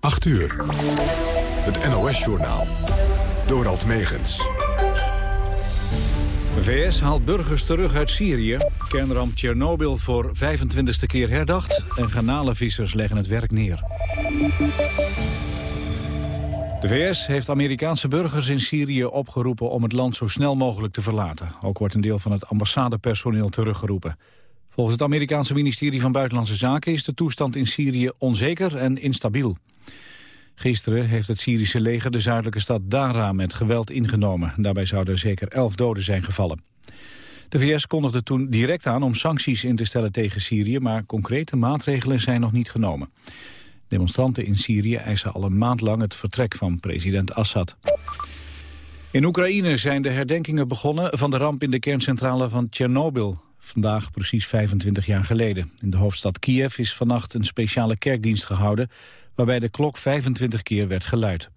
8 uur. Het NOS-journaal. Dorald Megens. VS haalt burgers terug uit Syrië. Kernramp Tsjernobyl voor 25e keer herdacht. En garnalenvissers leggen het werk neer. De VS heeft Amerikaanse burgers in Syrië opgeroepen om het land zo snel mogelijk te verlaten. Ook wordt een deel van het ambassadepersoneel teruggeroepen. Volgens het Amerikaanse ministerie van Buitenlandse Zaken is de toestand in Syrië onzeker en instabiel. Gisteren heeft het Syrische leger de zuidelijke stad Dara met geweld ingenomen. Daarbij zouden zeker elf doden zijn gevallen. De VS kondigde toen direct aan om sancties in te stellen tegen Syrië... maar concrete maatregelen zijn nog niet genomen. Demonstranten in Syrië eisen al een maand lang het vertrek van president Assad. In Oekraïne zijn de herdenkingen begonnen van de ramp in de kerncentrale van Tsjernobyl. Vandaag precies 25 jaar geleden. In de hoofdstad Kiev is vannacht een speciale kerkdienst gehouden... waarbij de klok 25 keer werd geluid.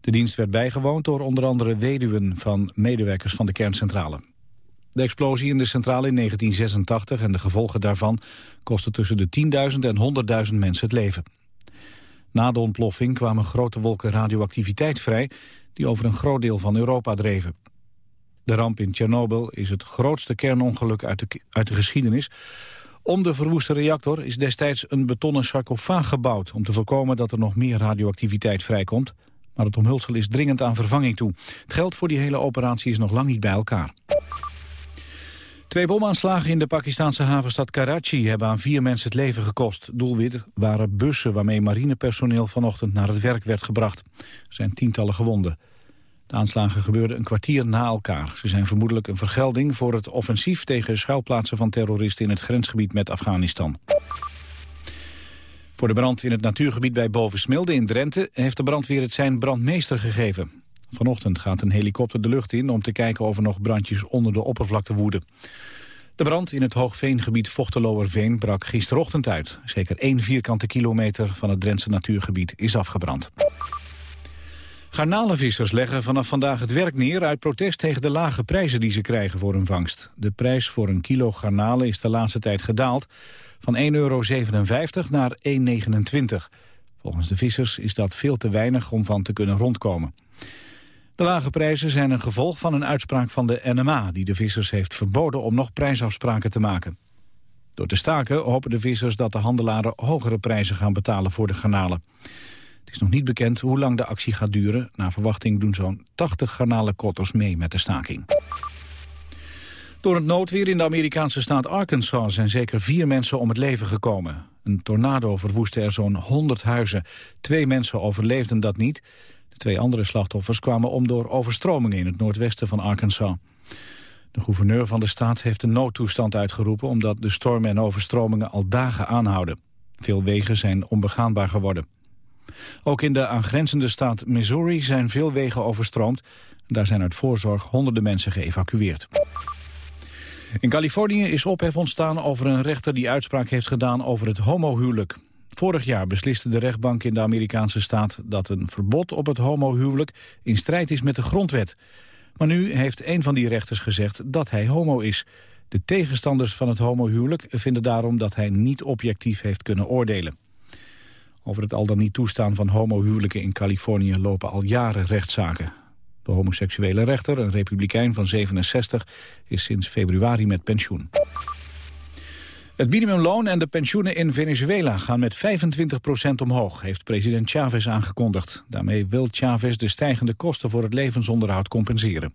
De dienst werd bijgewoond door onder andere weduwen van medewerkers van de kerncentrale. De explosie in de centrale in 1986 en de gevolgen daarvan kostten tussen de 10.000 en 100.000 mensen het leven. Na de ontploffing kwamen grote wolken radioactiviteit vrij die over een groot deel van Europa dreven. De ramp in Tsjernobyl is het grootste kernongeluk uit de, uit de geschiedenis. Om de verwoeste reactor is destijds een betonnen sarcofaag gebouwd... om te voorkomen dat er nog meer radioactiviteit vrijkomt. Maar het omhulsel is dringend aan vervanging toe. Het geld voor die hele operatie is nog lang niet bij elkaar. Twee bomaanslagen in de Pakistanse havenstad Karachi hebben aan vier mensen het leven gekost. Doelwit waren bussen waarmee marinepersoneel vanochtend naar het werk werd gebracht. Er zijn tientallen gewonden. De aanslagen gebeurden een kwartier na elkaar. Ze zijn vermoedelijk een vergelding voor het offensief tegen schuilplaatsen van terroristen in het grensgebied met Afghanistan. Voor de brand in het natuurgebied bij Bovensmilde in Drenthe heeft de brandweer het zijn brandmeester gegeven. Vanochtend gaat een helikopter de lucht in om te kijken of er nog brandjes onder de oppervlakte woeden. De brand in het hoogveengebied Vochteloerveen brak gisterochtend uit. Zeker één vierkante kilometer van het Drentse natuurgebied is afgebrand. Garnalenvissers leggen vanaf vandaag het werk neer uit protest tegen de lage prijzen die ze krijgen voor hun vangst. De prijs voor een kilo garnalen is de laatste tijd gedaald van 1,57 euro naar 1,29. Volgens de vissers is dat veel te weinig om van te kunnen rondkomen. De lage prijzen zijn een gevolg van een uitspraak van de NMA... die de vissers heeft verboden om nog prijsafspraken te maken. Door te staken hopen de vissers dat de handelaren hogere prijzen gaan betalen voor de garnalen. Het is nog niet bekend hoe lang de actie gaat duren. Na verwachting doen zo'n 80 garnalenkotters mee met de staking. Door het noodweer in de Amerikaanse staat Arkansas zijn zeker vier mensen om het leven gekomen. Een tornado verwoestte er zo'n 100 huizen. Twee mensen overleefden dat niet. De twee andere slachtoffers kwamen om door overstromingen in het noordwesten van Arkansas. De gouverneur van de staat heeft een noodtoestand uitgeroepen... omdat de stormen en overstromingen al dagen aanhouden. Veel wegen zijn onbegaanbaar geworden. Ook in de aangrenzende staat Missouri zijn veel wegen overstroomd. Daar zijn uit voorzorg honderden mensen geëvacueerd. In Californië is ophef ontstaan over een rechter die uitspraak heeft gedaan over het homohuwelijk. Vorig jaar besliste de rechtbank in de Amerikaanse staat dat een verbod op het homohuwelijk in strijd is met de grondwet. Maar nu heeft een van die rechters gezegd dat hij homo is. De tegenstanders van het homohuwelijk vinden daarom dat hij niet objectief heeft kunnen oordelen. Over het al dan niet toestaan van homohuwelijken in Californië lopen al jaren rechtszaken. De homoseksuele rechter, een republikein van 67, is sinds februari met pensioen. Het minimumloon en de pensioenen in Venezuela gaan met 25% omhoog, heeft president Chavez aangekondigd. Daarmee wil Chavez de stijgende kosten voor het levensonderhoud compenseren.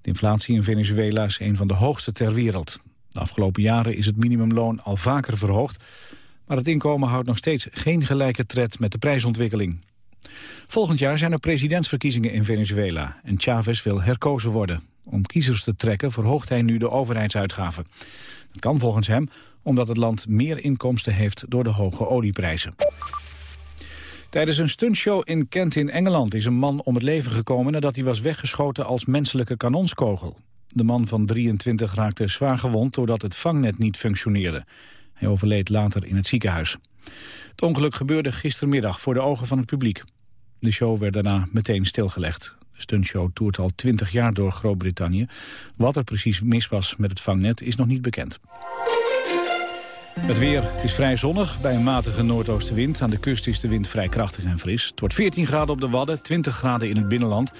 De inflatie in Venezuela is een van de hoogste ter wereld. De afgelopen jaren is het minimumloon al vaker verhoogd, maar het inkomen houdt nog steeds geen gelijke tred met de prijsontwikkeling. Volgend jaar zijn er presidentsverkiezingen in Venezuela en Chavez wil herkozen worden. Om kiezers te trekken verhoogt hij nu de overheidsuitgaven. Dat kan volgens hem omdat het land meer inkomsten heeft door de hoge olieprijzen. Tijdens een stuntshow in Kent in Engeland is een man om het leven gekomen nadat hij was weggeschoten als menselijke kanonskogel. De man van 23 raakte zwaar gewond doordat het vangnet niet functioneerde. Hij overleed later in het ziekenhuis. Het ongeluk gebeurde gistermiddag voor de ogen van het publiek. De show werd daarna meteen stilgelegd. De stuntshow toert al 20 jaar door Groot-Brittannië. Wat er precies mis was met het vangnet is nog niet bekend. Het weer, het is vrij zonnig bij een matige noordoostenwind. Aan de kust is de wind vrij krachtig en fris. Het wordt 14 graden op de Wadden, 20 graden in het binnenland.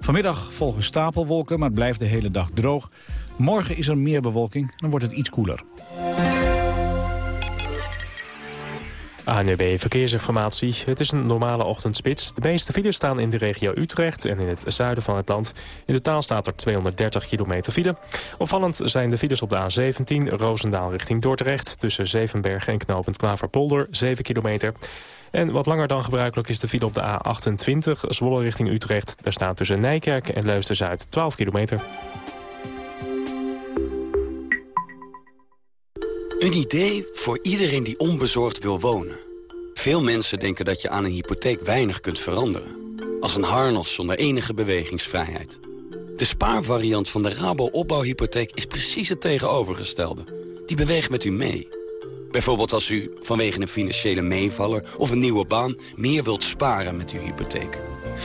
Vanmiddag volgen stapelwolken, maar het blijft de hele dag droog. Morgen is er meer bewolking, dan wordt het iets koeler. ANUB Verkeersinformatie. Het is een normale ochtendspits. De meeste files staan in de regio Utrecht en in het zuiden van het land. In totaal staat er 230 kilometer file. Opvallend zijn de files op de A17 Roosendaal richting Dordrecht... tussen Zevenbergen en knooppunt Klaverpolder, 7 kilometer... En wat langer dan gebruikelijk is de file op de A28, Zwolle richting Utrecht. Daar staat tussen Nijkerk en Leusden-Zuid 12 kilometer. Een idee voor iedereen die onbezorgd wil wonen. Veel mensen denken dat je aan een hypotheek weinig kunt veranderen. Als een harnas zonder enige bewegingsvrijheid. De spaarvariant van de Rabo opbouwhypotheek is precies het tegenovergestelde. Die beweegt met u mee. Bijvoorbeeld als u vanwege een financiële meevaller of een nieuwe baan... meer wilt sparen met uw hypotheek.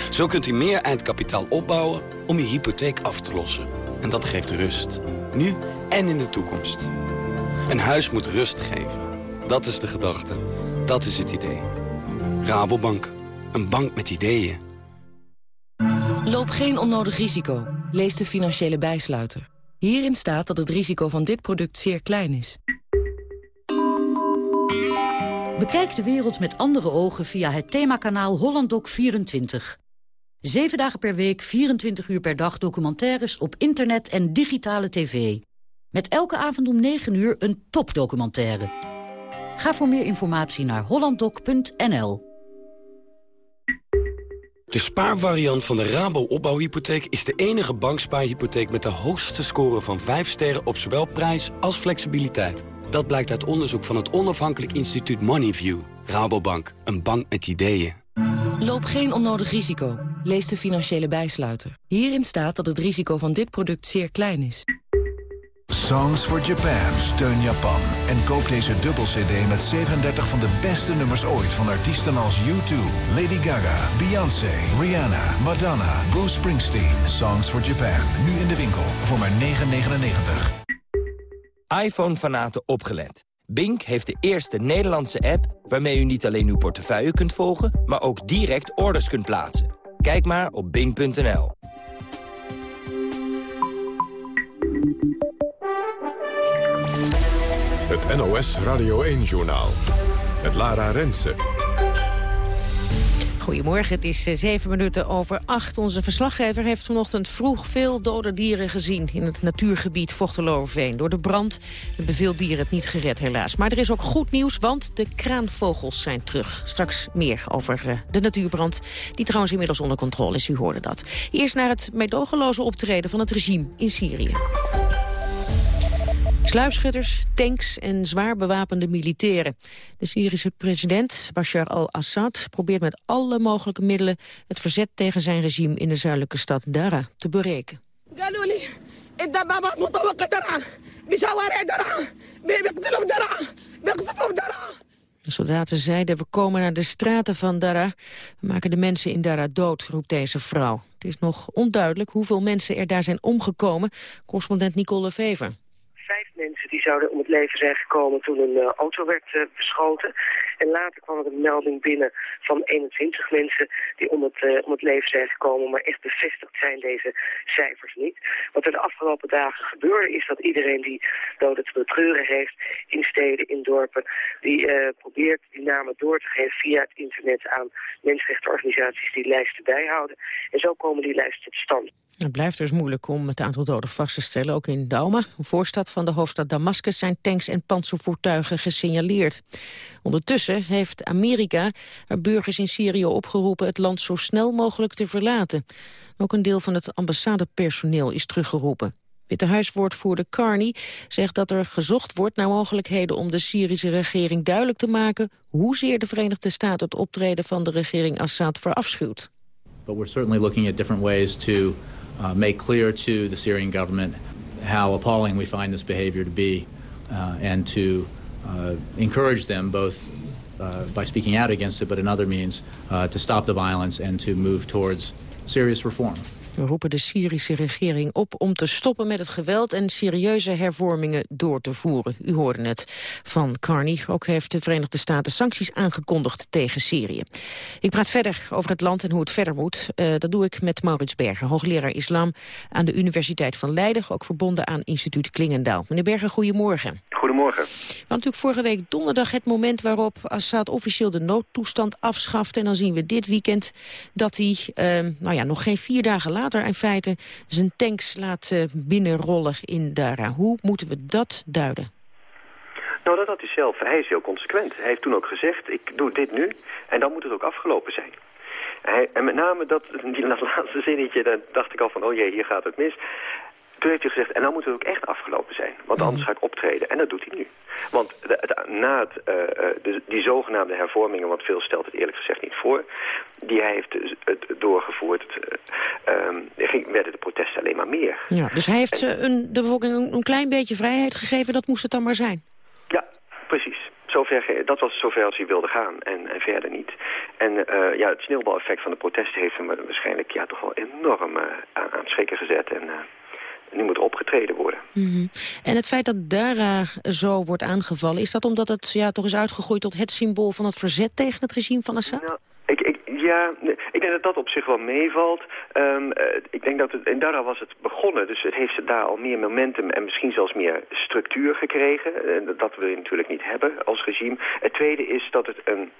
Zo kunt u meer eindkapitaal opbouwen om uw hypotheek af te lossen. En dat geeft rust. Nu en in de toekomst. Een huis moet rust geven. Dat is de gedachte. Dat is het idee. Rabobank. Een bank met ideeën. Loop geen onnodig risico. Lees de financiële bijsluiter. Hierin staat dat het risico van dit product zeer klein is. Bekijk de wereld met andere ogen via het themakanaal HollandDoc24. Zeven dagen per week, 24 uur per dag documentaires op internet en digitale tv. Met elke avond om 9 uur een topdocumentaire. Ga voor meer informatie naar hollanddoc.nl. De spaarvariant van de Rabo opbouwhypotheek is de enige bankspaarhypotheek met de hoogste score van 5 sterren op zowel prijs als flexibiliteit. Dat blijkt uit onderzoek van het onafhankelijk instituut Moneyview. Rabobank, een bank met ideeën. Loop geen onnodig risico. Lees de financiële bijsluiter. Hierin staat dat het risico van dit product zeer klein is. Songs for Japan, steun Japan. En koop deze dubbel-cd met 37 van de beste nummers ooit... van artiesten als U2, Lady Gaga, Beyoncé, Rihanna, Madonna, Bruce Springsteen. Songs for Japan, nu in de winkel voor maar 9,99. iPhone-fanaten opgelet. Bink heeft de eerste Nederlandse app waarmee u niet alleen uw portefeuille kunt volgen... maar ook direct orders kunt plaatsen. Kijk maar op bink.nl. Het NOS Radio 1-journaal. Het Lara Rensen. Goedemorgen, het is eh, zeven minuten over acht. Onze verslaggever heeft vanochtend vroeg veel dode dieren gezien... in het natuurgebied Vochteloverveen. Door de brand hebben veel dieren het niet gered, helaas. Maar er is ook goed nieuws, want de kraanvogels zijn terug. Straks meer over eh, de natuurbrand, die trouwens inmiddels onder controle is. U hoorde dat. Eerst naar het meedogenloze optreden van het regime in Syrië. Sluipschutters, tanks en zwaar bewapende militairen. De Syrische president Bashar al-Assad probeert met alle mogelijke middelen... het verzet tegen zijn regime in de zuidelijke stad Dara te bereiken. De soldaten zeiden, we komen naar de straten van Dara. We maken de mensen in Dara dood, roept deze vrouw. Het is nog onduidelijk hoeveel mensen er daar zijn omgekomen. Correspondent Nicole Vever zouden om het leven zijn gekomen toen een uh, auto werd uh, beschoten. En later kwam er een melding binnen van 21 mensen die om het, uh, om het leven zijn gekomen. Maar echt bevestigd zijn deze cijfers niet. Wat er de afgelopen dagen gebeurde is dat iedereen die doden te betreuren heeft in steden, in dorpen, die probeert die namen door te geven via het internet aan mensenrechtenorganisaties die lijsten bijhouden. En zo komen die lijsten tot stand. Het blijft dus moeilijk om het aantal doden vast te stellen. Ook in Dauma, een voorstad van de hoofdstad Damascus... zijn tanks en panzervoertuigen gesignaleerd. Ondertussen heeft Amerika haar burgers in Syrië opgeroepen... het land zo snel mogelijk te verlaten. Ook een deel van het ambassadepersoneel is teruggeroepen. Witte Huiswoordvoerder Carney zegt dat er gezocht wordt naar mogelijkheden om de Syrische regering duidelijk te maken hoezeer de Verenigde Staten het optreden van de regering Assad verafschuwt. But we're certainly looking at different ways to uh, make clear to the Syrian government how appalling we find this behavior to be uh, and to uh, encourage them both by speaking out against it, but in other means uh, to stop the violence and to move towards serious reform. We roepen de Syrische regering op om te stoppen met het geweld en serieuze hervormingen door te voeren. U hoorde het van Carney. Ook heeft de Verenigde Staten sancties aangekondigd tegen Syrië. Ik praat verder over het land en hoe het verder moet. Uh, dat doe ik met Maurits Berger, hoogleraar islam aan de Universiteit van Leiden, ook verbonden aan instituut Klingendaal. Meneer goedemorgen. Goedemorgen. We hadden natuurlijk vorige week donderdag het moment waarop Assad officieel de noodtoestand afschaft. En dan zien we dit weekend dat hij, uh, nou ja, nog geen vier dagen later in feite zijn tanks laat uh, binnenrollen in Dara. Hoe moeten we dat duiden? Nou, dat had hij zelf. Hij is heel consequent. Hij heeft toen ook gezegd, ik doe dit nu en dan moet het ook afgelopen zijn. Hij, en met name dat, die laatste zinnetje, daar dacht ik al van, oh jee, hier gaat het mis. Toen heeft hij gezegd, en dan moet het ook echt afgelopen zijn. Want anders mhm. ga ik optreden. En dat doet hij nu. Want de, na het, uh, de, die zogenaamde hervormingen, want veel stelt het eerlijk gezegd niet voor... die hij heeft dus, het doorgevoerd, uh, um, ging, werden de protesten alleen maar meer. Ja, dus hij heeft ze een, de bevolking een, een klein beetje vrijheid gegeven, dat moest het dan maar zijn? Ja, precies zover, dat was zover als hij wilde gaan en, en verder niet. En uh, ja, het sneeuwbaleffect van de protesten heeft hem waarschijnlijk ja, toch wel enorm uh, aan, aan het schrikken gezet. En, uh, nu moet opgetreden worden. Mm -hmm. En het feit dat Dara zo wordt aangevallen... is dat omdat het ja, toch is uitgegroeid tot het symbool van het verzet tegen het regime van Assad? Nou, ik, ik, ja, ik denk dat dat op zich wel meevalt. Um, ik denk dat het, in Dara was het begonnen, dus het heeft daar al meer momentum en misschien zelfs meer structuur gekregen. En dat wil je natuurlijk niet hebben als regime. Het tweede is dat het een,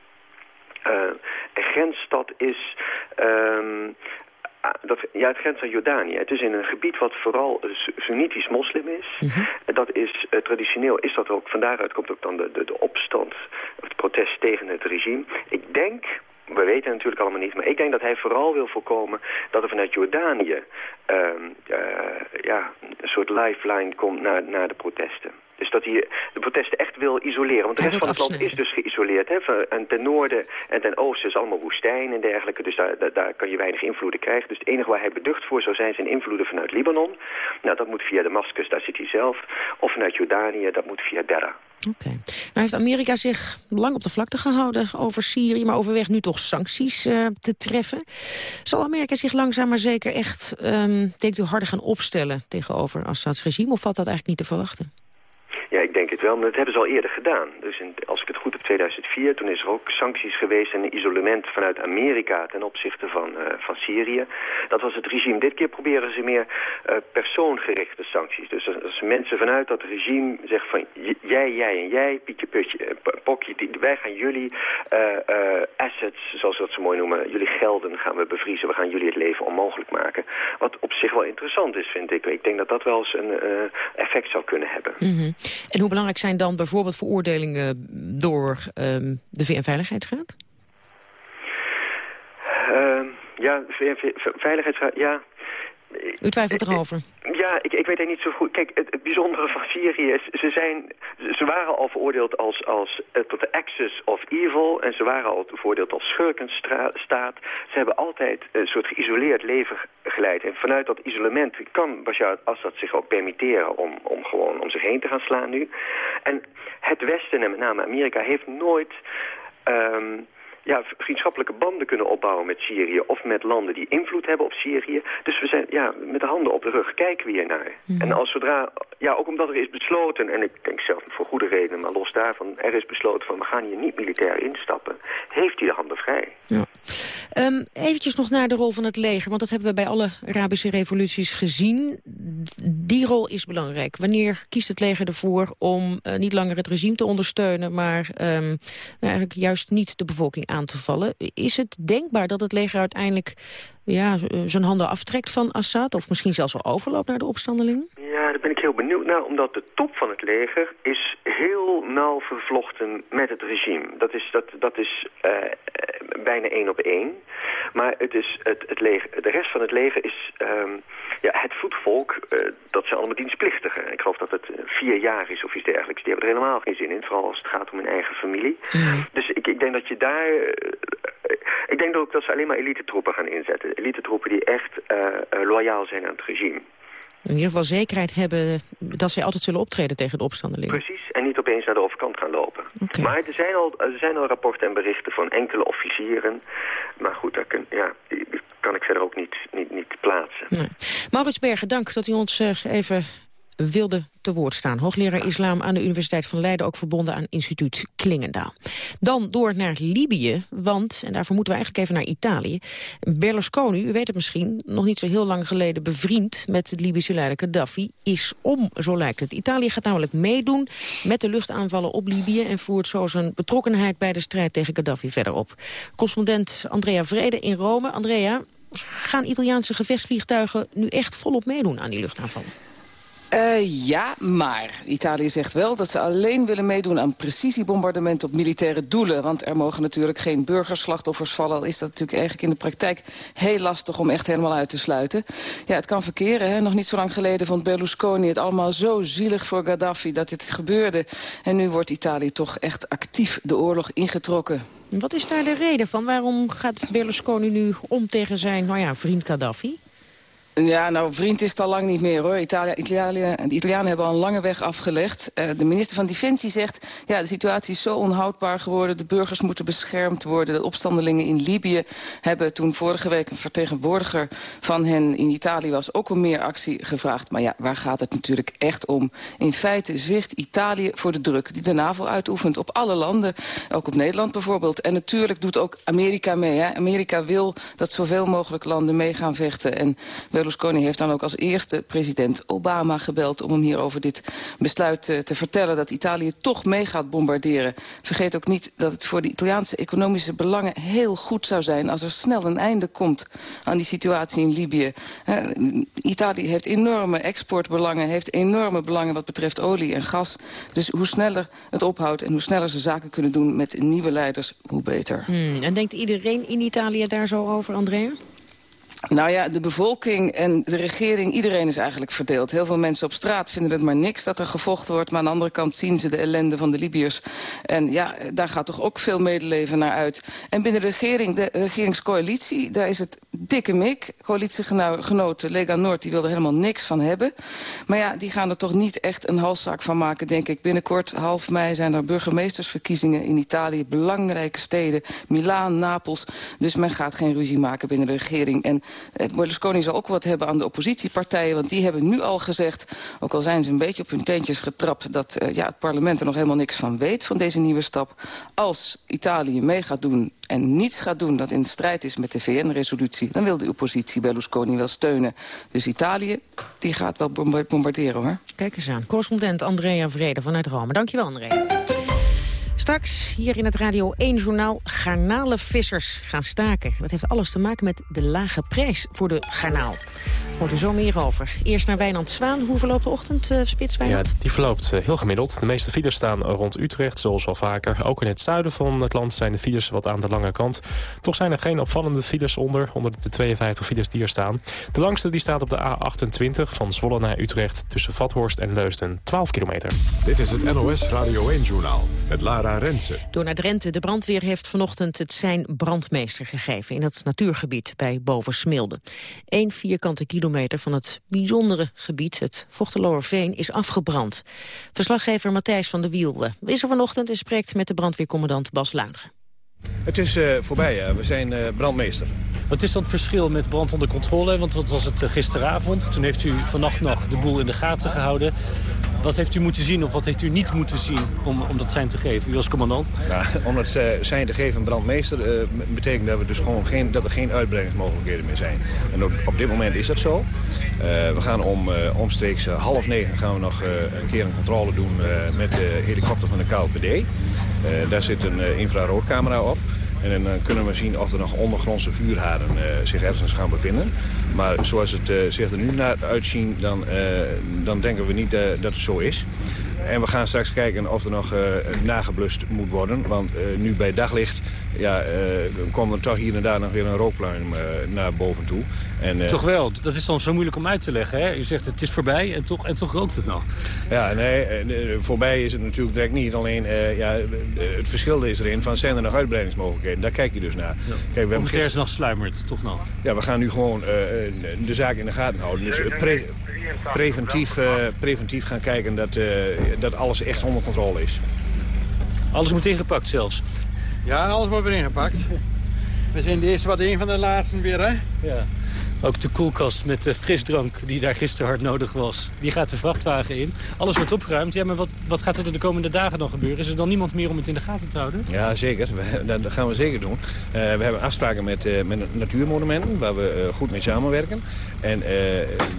uh, een grensstad is um, dat, ja, het grenst aan Jordanië. Het is in een gebied wat vooral Sunnitisch moslim is. Mhm. Dat is uh, traditioneel, is dat ook, van daaruit komt ook dan de, de, de opstand, het protest tegen het regime. Ik denk, we weten het natuurlijk allemaal niet, maar ik denk dat hij vooral wil voorkomen dat er vanuit Jordanië uh, uh, ja, een soort lifeline komt naar, naar de protesten. Dus dat hij de protesten echt wil isoleren. Want de rest van het land is dus geïsoleerd. Hè? En ten noorden en ten oosten is allemaal woestijn en dergelijke. Dus daar, daar, kan je weinig invloeden krijgen. Dus het enige waar hij beducht voor zou zijn zijn invloeden vanuit Libanon. Nou, dat moet via Damascus, daar zit hij zelf. Of vanuit Jordanië, dat moet via Dera. Oké. Nou heeft Amerika zich lang op de vlakte gehouden over Syrië... maar overweegt nu toch sancties uh, te treffen. Zal Amerika zich langzaam maar zeker echt, um, denkt u, harder gaan opstellen... tegenover Assads regime? Of valt dat eigenlijk niet te verwachten? Denk het wel, maar dat hebben ze al eerder gedaan. Dus als ik het goed heb, 2004, toen is er ook sancties geweest en een isolement vanuit Amerika ten opzichte van, uh, van Syrië. Dat was het regime. Dit keer proberen ze meer uh, persoongerichte sancties. Dus als mensen vanuit dat regime zeggen van jij, jij en jij, Pietje, Putje, uh, Pokje, wij gaan jullie assets, zoals dat zo mooi noemen, jullie gelden gaan we bevriezen. We gaan jullie het leven onmogelijk maken. Wat op zich wel interessant is, vind ik. Ik denk dat dat wel eens een effect zou kunnen hebben. -hmm. En hoe belangrijk zijn dan bijvoorbeeld veroordelingen door um, de VN-veiligheidsraad? Uh, ja, de VN-veiligheidsraad, ja... U twijfelt erover? Ja, ik, ik weet het niet zo goed. Kijk, het, bijzondere van Syrië is, ze, zijn, ze waren al veroordeeld als, als uh, tot de axis of evil. En ze waren al veroordeeld als schurkenstaat. Ze hebben altijd een soort geïsoleerd leven geleid. En vanuit dat isolement kan Bashar al-Assad zich ook permitteren om, om gewoon om zich heen te gaan slaan nu. En het Westen en met name Amerika heeft nooit... Um, ja, vriendschappelijke banden kunnen opbouwen met Syrië... of met landen die invloed hebben op Syrië. Dus we zijn ja, met de handen op de rug kijken we hier naar. Mhm. En als zodra, ja, ook omdat er is besloten... en ik denk zelf voor goede redenen, maar los daarvan... er is besloten van we gaan hier niet militair instappen... heeft hij de handen vrij. Ja. Um, eventjes nog naar de rol van het leger, want dat hebben we bij alle Arabische revoluties gezien. Die rol is belangrijk. Wanneer kiest het leger ervoor om uh, niet langer het regime te ondersteunen... maar um, eigenlijk juist niet de bevolking aan te vallen? Is het denkbaar dat het leger uiteindelijk ja, zijn handen aftrekt van Assad... of misschien zelfs wel overloopt naar de opstandelingen? Ja, daar ben ik heel benieuwd naar, omdat de top van het leger is heel nauw vervlochten met het regime. Dat is, dat, dat is uh, bijna één op één. Maar het is het, het leger, de rest van het leger is um, ja, het voetvolk, uh, dat zijn allemaal dienstplichtigen. Ik geloof dat het vier jaar is of iets dergelijks. Die hebben er helemaal geen zin in, vooral als het gaat om hun eigen familie. Dus ik, ik denk dat je daar... Uh, ik denk ook dat ze alleen maar elite troepen gaan inzetten. Elite troepen die echt loyaal zijn aan het regime in ieder geval zekerheid hebben dat zij altijd zullen optreden tegen de opstandelingen. Precies, en niet opeens naar de overkant gaan lopen. Okay. Maar er zijn, al, er zijn al rapporten en berichten van enkele officieren. Maar goed, daar kun, ja, kan ik verder ook niet, niet, niet plaatsen. Nee. Maurits Bergen, dank dat u ons even wilde te woord staan. Hoogleraar islam aan de Universiteit van Leiden... ook verbonden aan instituut Klingendaal. Dan door naar Libië, want, en daarvoor moeten we eigenlijk even naar Italië... Berlusconi, u weet het misschien, nog niet zo heel lang geleden... bevriend met de Libische leider Gaddafi, is om, zo lijkt het. Italië gaat namelijk meedoen met de luchtaanvallen op Libië... en voert zo zijn betrokkenheid bij de strijd tegen Gaddafi verder op. Correspondent Andrea Vrede in Rome. Andrea, gaan Italiaanse gevechtsvliegtuigen nu echt volop meedoen aan die luchtaanvallen? Uh, ja, maar Italië zegt wel dat ze alleen willen meedoen aan precisiebombardement op militaire doelen. Want er mogen natuurlijk geen burgerslachtoffers vallen. Al is dat natuurlijk eigenlijk in de praktijk heel lastig om echt helemaal uit te sluiten. Ja, het kan verkeren. Hè? Nog niet zo lang geleden vond Berlusconi het allemaal zo zielig voor Gaddafi dat dit gebeurde. En nu wordt Italië toch echt actief de oorlog ingetrokken. Wat is daar de reden van? Waarom gaat Berlusconi nu om tegen zijn nou ja, vriend Gaddafi? Ja, nou, vriend is het al lang niet meer, hoor. Italië, Italië, de Italianen hebben al een lange weg afgelegd. Uh, de minister van Defensie zegt... ja, de situatie is zo onhoudbaar geworden. De burgers moeten beschermd worden. De opstandelingen in Libië hebben toen vorige week... een vertegenwoordiger van hen in Italië was... ook om meer actie gevraagd. Maar ja, waar gaat het natuurlijk echt om? In feite zwicht Italië voor de druk die de NAVO uitoefent... op alle landen, ook op Nederland bijvoorbeeld. En natuurlijk doet ook Amerika mee. Hè? Amerika wil dat zoveel mogelijk landen mee gaan vechten. En Berlusconi heeft dan ook als eerste president Obama gebeld... om hem hier over dit besluit uh, te vertellen dat Italië toch mee gaat bombarderen. Vergeet ook niet dat het voor de Italiaanse economische belangen heel goed zou zijn... als er snel een einde komt aan die situatie in Libië. Uh, Italië heeft enorme exportbelangen, heeft enorme belangen wat betreft olie en gas. Dus hoe sneller het ophoudt en hoe sneller ze zaken kunnen doen met nieuwe leiders, hoe beter. Hmm, en denkt iedereen in Italië daar zo over, Andrea? Nou ja, de bevolking en de regering, iedereen is eigenlijk verdeeld. Heel veel mensen op straat vinden het maar niks dat er gevochten wordt... maar aan de andere kant zien ze de ellende van de Libiërs. En ja, daar gaat toch ook veel medeleven naar uit. En binnen de regering, de regeringscoalitie, daar is het dikke mik. Coalitiegenoten Lega Noord, die wilden helemaal niks van hebben. Maar ja, die gaan er toch niet echt een halszaak van maken, denk ik. Binnenkort, half mei, zijn er burgemeestersverkiezingen in Italië. Belangrijke steden, Milaan, Napels. Dus men gaat geen ruzie maken binnen de regering. En eh, Berlusconi zal ook wat hebben aan de oppositiepartijen... want die hebben nu al gezegd, ook al zijn ze een beetje op hun teentjes getrapt... dat uh, ja, het parlement er nog helemaal niks van weet van deze nieuwe stap. Als Italië mee gaat doen en niets gaat doen dat in strijd is met de VN-resolutie... dan wil de oppositie Berlusconi wel steunen. Dus Italië, die gaat wel bombarderen, hoor. Kijk eens aan. Correspondent Andrea Vrede vanuit Rome. Dankjewel, Andrea. Straks hier in het Radio 1-journaal garnalenvissers gaan staken. Dat heeft alles te maken met de lage prijs voor de garnaal. Hoort er zo meer over. Eerst naar Wijnand Zwaan. Hoe verloopt de ochtend, uh, Spits, Wijnand? Ja, die verloopt uh, heel gemiddeld. De meeste files staan rond Utrecht, zoals wel vaker. Ook in het zuiden van het land zijn de files wat aan de lange kant. Toch zijn er geen opvallende files onder, onder de 52 files die er staan. De langste die staat op de A28 van Zwolle naar Utrecht... tussen Vathorst en Leusden, 12 kilometer. Dit is het NOS Radio 1-journaal met Lara Door naar Drenthe. De brandweer heeft vanochtend het zijn brandmeester gegeven... in het natuurgebied bij Bovensmilde. Eén vierkante kilometer van het bijzondere gebied, het Vochteloerveen, is afgebrand. Verslaggever Matthijs van der Wielde is er vanochtend en spreekt met de brandweercommandant Bas Luinigen. Het is uh, voorbij, ja. we zijn uh, brandmeester. Wat is dan het verschil met brand onder controle? Want wat was het uh, gisteravond? Toen heeft u vannacht nog de boel in de gaten gehouden. Wat heeft u moeten zien of wat heeft u niet moeten zien om, om dat zijn te geven, u als commandant? Ja, om het zijn te geven brandmeester betekent dat, we dus gewoon geen, dat er geen uitbreidingsmogelijkheden meer zijn. En op, op dit moment is dat zo. we gaan om omstreeks half negen gaan we nog een keer een controle doen met de helikopter van de KLPD. Uh, daar zit een uh, infraroodcamera op. En dan kunnen we zien of er nog ondergrondse vuurhaarden uh, zich ergens gaan bevinden. Maar zoals het zich er nu naar uitzien, dan, dan denken we niet dat het zo is. En we gaan straks kijken of er nog nageblust moet worden. Want nu bij daglicht ja, dan komt er toch hier en daar nog weer een rookpluim naar boven toe. En, uh, toch wel, dat is dan zo moeilijk om uit te leggen. Hè? U zegt het is voorbij en toch, en toch rookt het nog. Ja, nee, voorbij is het natuurlijk direct niet. Alleen ja, het verschil is erin van zijn er nog uitbreidingsmogelijkheden. Daar kijk je dus naar. Ja. Kijk, we hebben er is nog sluimert, toch nog? Ja, we gaan nu gewoon de zaak in de gaten houden. Dus pre preventief, preventief gaan kijken dat, dat alles echt onder controle is. Alles moet ingepakt zelfs? Ja, alles wordt weer ingepakt. We zijn de eerste wat een van de laatste weer, hè? Ja. Ook de koelkast met de frisdrank die daar gisteren hard nodig was. Die gaat de vrachtwagen in. Alles wordt opgeruimd. Ja, maar wat, wat gaat er de komende dagen dan gebeuren? Is er dan niemand meer om het in de gaten te houden? Ja, zeker. We- Dat gaan we zeker doen. Eh, we hebben afspraken met, eh, met natuurmonumenten waar we eh, goed mee samenwerken. En eh,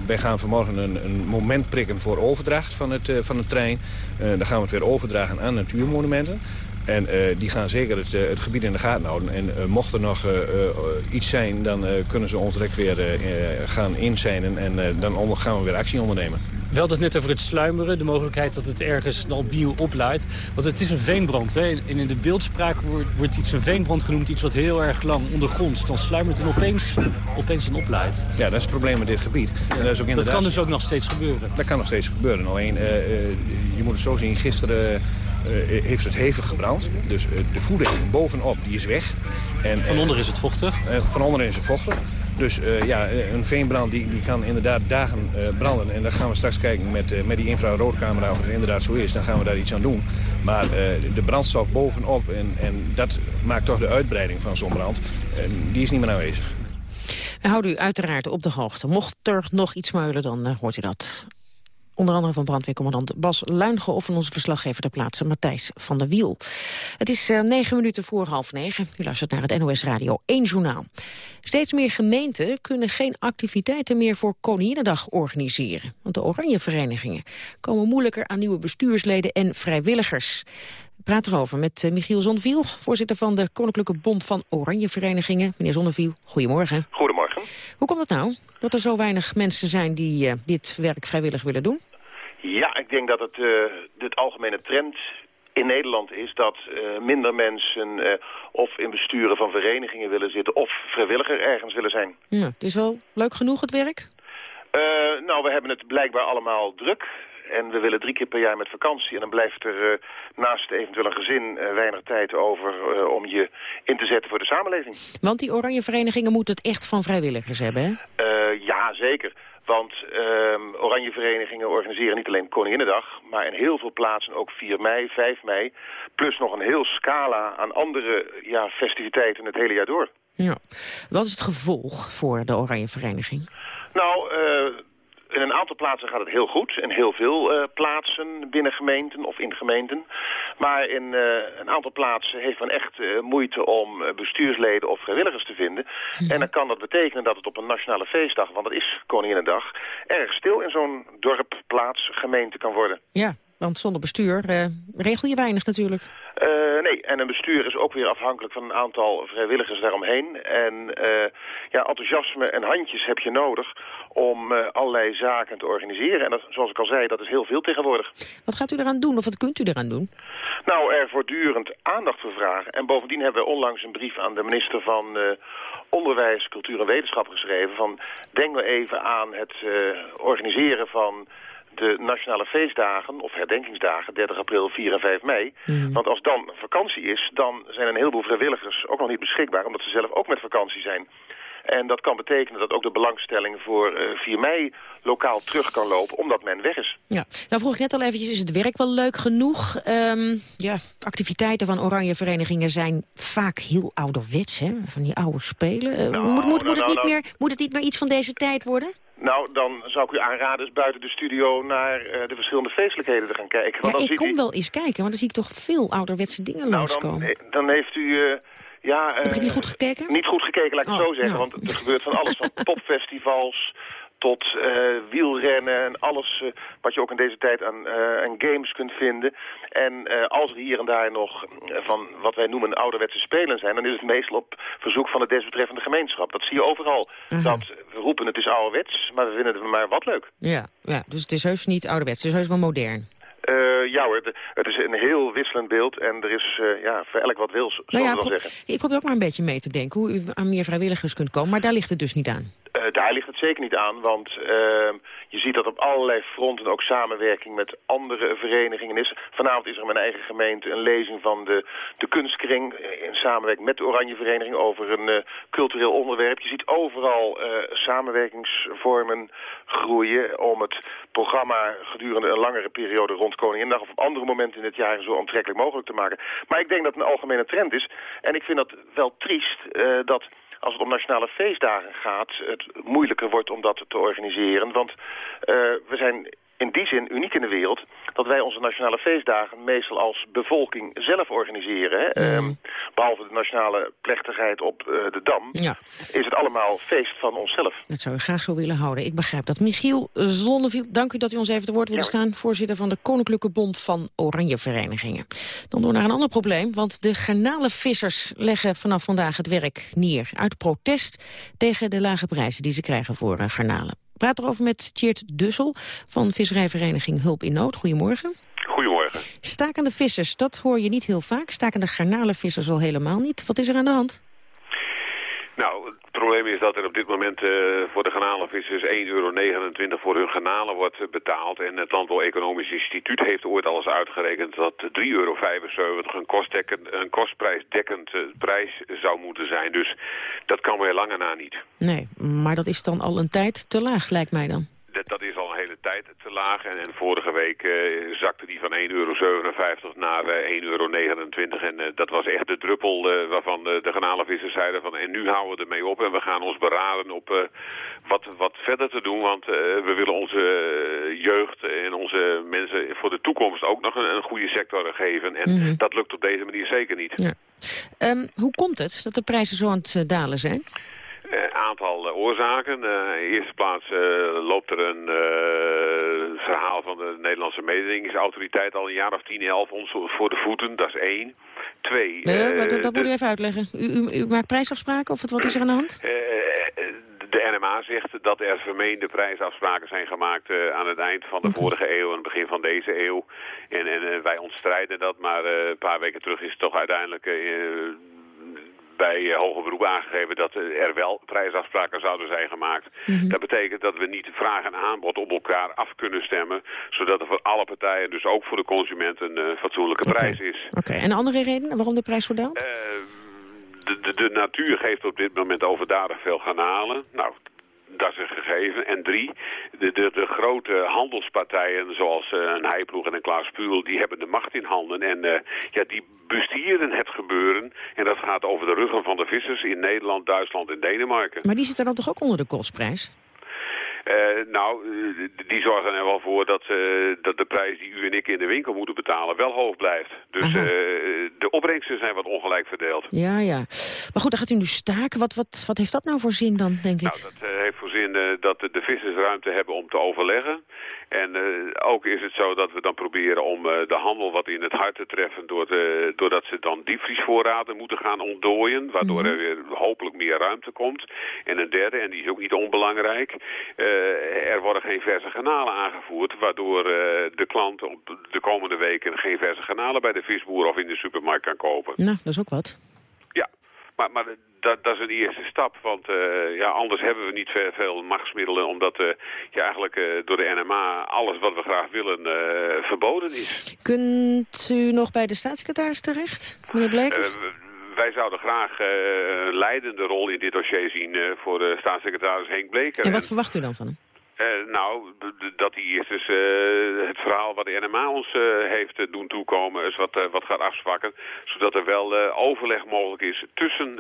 wij gaan vanmorgen een, een moment prikken voor overdracht van het, eh, van het trein. Eh, dan gaan we het weer overdragen aan natuurmonumenten. En eh, die gaan zeker het, eh, het gebied in de gaten houden. En eh, mocht er nog iets zijn, dan kunnen ze ons direct weer gaan inzijnen. En dan gaan we weer actie ondernemen. We hadden het net over het sluimeren, de mogelijkheid dat het ergens al bio oplaait. Want het is een veenbrand. Hè? En in de beeldspraak wordt, wordt iets een veenbrand genoemd, iets wat heel erg lang ondergronds. Dan sluimert en opeens, opeens dan oplaait. Ja, dat is het probleem met dit gebied. En dat, is ook Dat inderdaad... kan dus ook nog steeds gebeuren. Dat kan nog steeds gebeuren. Alleen, eh, eh, je moet het zo zien, gisteren eh, heeft het hevig gebrand. Dus de voeding bovenop, die is weg. En, Van onder is het vochtig? van onder is het vochtig. Dus eh, ja, een veenbrand die, die kan inderdaad dagen eh, branden. En dan gaan we straks kijken met, eh, met die infraroodcamera of het inderdaad zo is. Dan gaan we daar iets aan doen. Maar eh, de brandstof bovenop, en, en dat maakt toch de uitbreiding van zo'n brand, eh, die is niet meer aanwezig. We houden u uiteraard op de hoogte. Mocht er nog iets smuilen, dan eh, hoort u dat. Onder andere van brandweercommandant Bas Luinge... of van onze verslaggever ter plaatse Matthijs van der Wiel. Het is eh, negen minuten voor half negen. U luistert naar het NOS Radio 1 Journaal. Steeds meer gemeenten kunnen geen activiteiten meer voor Koninginnedag organiseren. Want de oranje verenigingen komen moeilijker aan nieuwe bestuursleden en vrijwilligers. Praat erover met eh, Michiel Zonneviel, voorzitter van de Koninklijke Bond van Oranje Verenigingen. Meneer Zonneviel, goedemorgen. Goedemorgen. Hoe komt het nou dat er zo weinig mensen zijn die eh, dit werk vrijwillig willen doen? Ja, ik denk dat het uh, de algemene trend in Nederland is dat uh, minder mensen uh, of in besturen van verenigingen willen zitten of vrijwilliger ergens willen zijn. Ja, het is wel leuk genoeg het werk? Uh, nou, we hebben het blijkbaar allemaal druk. En we willen drie keer per jaar met vakantie. En dan blijft er uh, naast eventueel een gezin uh, weinig tijd over uh, om je in te zetten voor de samenleving. Want die oranje verenigingen moeten het echt van vrijwilligers hebben, hè? ja, zeker. Want ehm, oranje verenigingen organiseren niet alleen Koninginnedag... maar in heel veel plaatsen ook 4 mei, 5 mei... plus nog een heel scala aan andere ja, festiviteiten het hele jaar door. Ja. Wat is het gevolg voor de oranje vereniging? Nou, in een aantal plaatsen gaat het heel goed. In heel veel uh, plaatsen binnen gemeenten of in gemeenten. Maar in uh, een aantal plaatsen heeft men echt uh, moeite om bestuursleden of vrijwilligers te vinden. Ja. En dan kan dat betekenen dat het op een nationale feestdag, want dat is Koninginnedag, erg stil in zo'n dorp, plaats, gemeente kan worden. Ja, want zonder bestuur regel je weinig natuurlijk. Uh, nee, en een bestuur is ook weer afhankelijk van een aantal vrijwilligers daaromheen. En uh, ja, enthousiasme en handjes heb je nodig om allerlei zaken te organiseren. En dat, zoals ik al zei, dat is heel veel tegenwoordig. Wat gaat u eraan doen of wat kunt u eraan doen? Nou, er voortdurend aandacht voor vragen. En bovendien hebben we onlangs een brief aan de minister van Onderwijs, Cultuur en Wetenschap geschreven. Van, denk nou even aan het organiseren van de nationale feestdagen, of herdenkingsdagen, 30 april, 4 en 5 mei. Mm. Want als dan vakantie is, dan zijn een heleboel vrijwilligers ook nog niet beschikbaar, omdat ze zelf ook met vakantie zijn. En dat kan betekenen dat ook de belangstelling voor uh, 4 mei lokaal terug kan lopen, omdat men weg is. Ja, nou vroeg ik net al eventjes, is het werk wel leuk genoeg? Um, ja, activiteiten van oranje verenigingen zijn vaak heel ouderwets, hè? Van die oude spelen. Uh, nou, moet, moet, nou, moet, het nou, niet meer, moet het niet meer iets van deze tijd worden? Nou, dan zou ik u aanraden eens buiten de studio naar uh, de verschillende feestelijkheden te gaan kijken. Want ja, ik kom wel eens kijken, maar dan zie ik toch veel ouderwetse dingen nou, langskomen. Dan, dan heeft u... Uh, ja, Heb ik niet goed gekeken? Niet goed gekeken, laat ik het oh, zo zeggen. Ja. Want er gebeurt van alles, van popfestivals tot uh, wielrennen en alles uh, wat je ook in deze tijd aan, uh, aan games kunt vinden. En als er hier en daar nog van wat wij noemen ouderwetse spelen zijn... dan is het meestal op verzoek van de desbetreffende gemeenschap. Dat zie je overal. Dat we roepen het is ouderwets, maar we vinden het maar wat leuk. Ja, ja dus het is heus niet ouderwets, het is heus wel modern. Uh, ja hoor, het, is een heel wisselend beeld en er is uh, ja, voor elk wat wil, zullen nou ja, we wel zeggen. Ik probeer ook maar een beetje mee te denken hoe u aan meer vrijwilligers kunt komen, maar daar ligt het dus niet aan. Uh, daar ligt het zeker niet aan, want ehm, je ziet dat op allerlei fronten ook samenwerking met andere verenigingen is. Vanavond is er in mijn eigen gemeente een lezing van de, de kunstkring in samenwerking met de Oranje Vereniging over een cultureel onderwerp. Je ziet overal samenwerkingsvormen groeien om het programma gedurende een langere periode rond Koninginnedag of op andere momenten in het jaar zo aantrekkelijk mogelijk te maken. Maar ik denk dat het een algemene trend is. En ik vind dat wel triest dat als het om nationale feestdagen gaat... het moeilijker wordt om dat te organiseren. Want uh, we zijn in die zin uniek in de wereld dat wij onze nationale feestdagen meestal als bevolking zelf organiseren. Hè? Mm. Um, behalve de nationale plechtigheid op uh, de Dam, ja. is het allemaal feest van onszelf. Dat zou u graag zo willen houden. Ik begrijp dat. Michiel Zonneviel, dank u dat u ons even te woord wilde ja. staan. Voorzitter van de Koninklijke Bond van Oranje Verenigingen. Dan door naar een ander probleem, want de garnalenvissers leggen vanaf vandaag het werk neer. Uit protest tegen de lage prijzen die ze krijgen voor uh, garnalen praat erover met Tjeerd Dussel van visserijvereniging Hulp in Nood. Goedemorgen. Goedemorgen. Stakende vissers, dat hoor je niet heel vaak. Stakende garnalenvissers al helemaal niet. Wat is er aan de hand? Nou, probleem is dat er op dit moment uh, voor de garnalenvissers 1,29 euro voor hun garnalen wordt betaald. En het Landbouw Economisch Instituut heeft ooit alles uitgerekend dat 3,75 euro een, kostdekkend, een kostprijsdekkend uh, prijs zou moeten zijn. Dus dat kan weer langer na niet. Nee, maar dat is dan al een tijd te laag, lijkt mij dan dat, dat, is al een hele tijd te laag. En, en vorige week uh, zakte die van 1,57 euro naar uh, 1,29 euro. En uh, dat was echt de druppel waarvan de, de garnalenvissers zeiden van... en nu houden we ermee op en we gaan ons beraden op wat, wat verder te doen. Want we willen onze jeugd en onze mensen voor de toekomst ook nog een, een goede sector geven. En mm -hmm. dat lukt op deze manier zeker niet. Ja. Um, hoe komt het dat de prijzen zo aan het dalen zijn? Aantal uh, oorzaken. Uh, in eerste plaats loopt er een verhaal van de Nederlandse mededingingsautoriteit al een jaar of tien, elf ons voor de voeten. Dat is één. Twee. Ja, dat, dat moet u even uitleggen. U, u, u, maakt prijsafspraken of wat is er aan de hand? de NMA zegt dat er vermeende prijsafspraken zijn gemaakt uh, aan het eind van de vorige eeuw en het begin van deze eeuw. En, en uh, wij ontstrijden dat, maar uh, een paar weken terug is het toch uiteindelijk bij uh, hoger beroep aangegeven dat er wel prijsafspraken zouden zijn gemaakt. Mm -hmm. Dat betekent dat we niet vraag en aanbod op elkaar af kunnen stemmen, zodat er voor alle partijen, dus ook voor de consument, een uh, fatsoenlijke okay. prijs is. Oké, okay. en andere redenen waarom de prijs wordt daalt? Uh, de, de, de, natuur geeft op dit moment overdadig veel garnalen. Nou, dat is een gegeven. En drie, de, de, de grote handelspartijen zoals uh, een Heiploeg en een Klaas Puul, die hebben de macht in handen. En uh, ja, die bestieren het gebeuren. En dat gaat over de ruggen van de vissers in Nederland, Duitsland en Denemarken. Maar die zitten dan toch ook onder de kostprijs? Uh, nou, die zorgen er wel voor dat, uh, dat de prijs die u en ik in de winkel moeten betalen wel hoog blijft. Dus de opbrengsten zijn wat ongelijk verdeeld. Ja, ja. Maar goed, dan gaat u nu staken. Wat, wat, wat heeft dat nou voor zin dan, denk ik? Nou, dat heeft voor zin dat de vissers ruimte hebben om te overleggen. En uh, ook is het zo dat we dan proberen om uh, de handel wat in het hart te treffen... Door de, doordat ze dan diepvriesvoorraden moeten gaan ontdooien... waardoor mm -hmm. er weer hopelijk meer ruimte komt. En een derde, en die is ook niet onbelangrijk... Uh, er worden geen verse garnalen aangevoerd... waardoor de klant op de komende weken geen verse garnalen... bij de visboer of in de supermarkt kan kopen. Nou, dat is ook wat. Maar, maar dat, dat, is een eerste stap, want uh, ja, anders hebben we niet veel, veel machtsmiddelen... omdat uh, ja, eigenlijk uh, door de NMA alles wat we graag willen verboden is. Kunt u nog bij de staatssecretaris terecht, meneer Bleker? wij zouden graag een leidende rol in dit dossier zien voor de staatssecretaris Henk Bleker. En wat verwacht u dan van hem? Uh, nou, dat hij eerst eens uh, het verhaal wat de NMA ons uh, heeft doen toekomen... eens wat, wat gaat afzwakken. Zodat er wel overleg mogelijk is tussen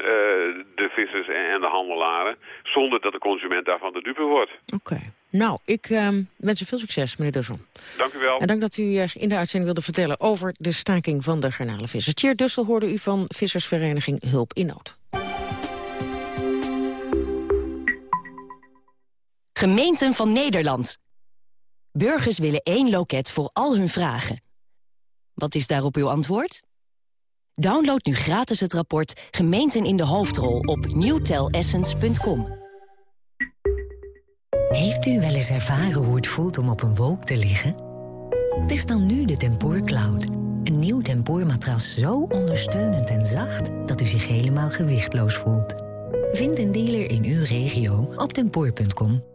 de vissers en de handelaren... zonder dat de consument daarvan de dupe wordt. Oké. Okay. Nou, ik ehm, wens u veel succes, meneer Dussel. Dank u wel. En dank dat u in de uitzending wilde vertellen over de staking van de garnalenvissers. Tjeerd Dussel hoorde u van Vissersvereniging Hulp in Nood. Gemeenten van Nederland. Burgers willen één loket voor al hun vragen. Wat is daarop uw antwoord? Download nu gratis het rapport Gemeenten in de Hoofdrol op newtelessence.com. Heeft u wel eens ervaren hoe het voelt om op een wolk te liggen? Test dan nu de Tempoor Cloud. Een nieuw tempoormatras zo ondersteunend en zacht... dat u zich helemaal gewichtloos voelt. Vind een dealer in uw regio op tempoor.com.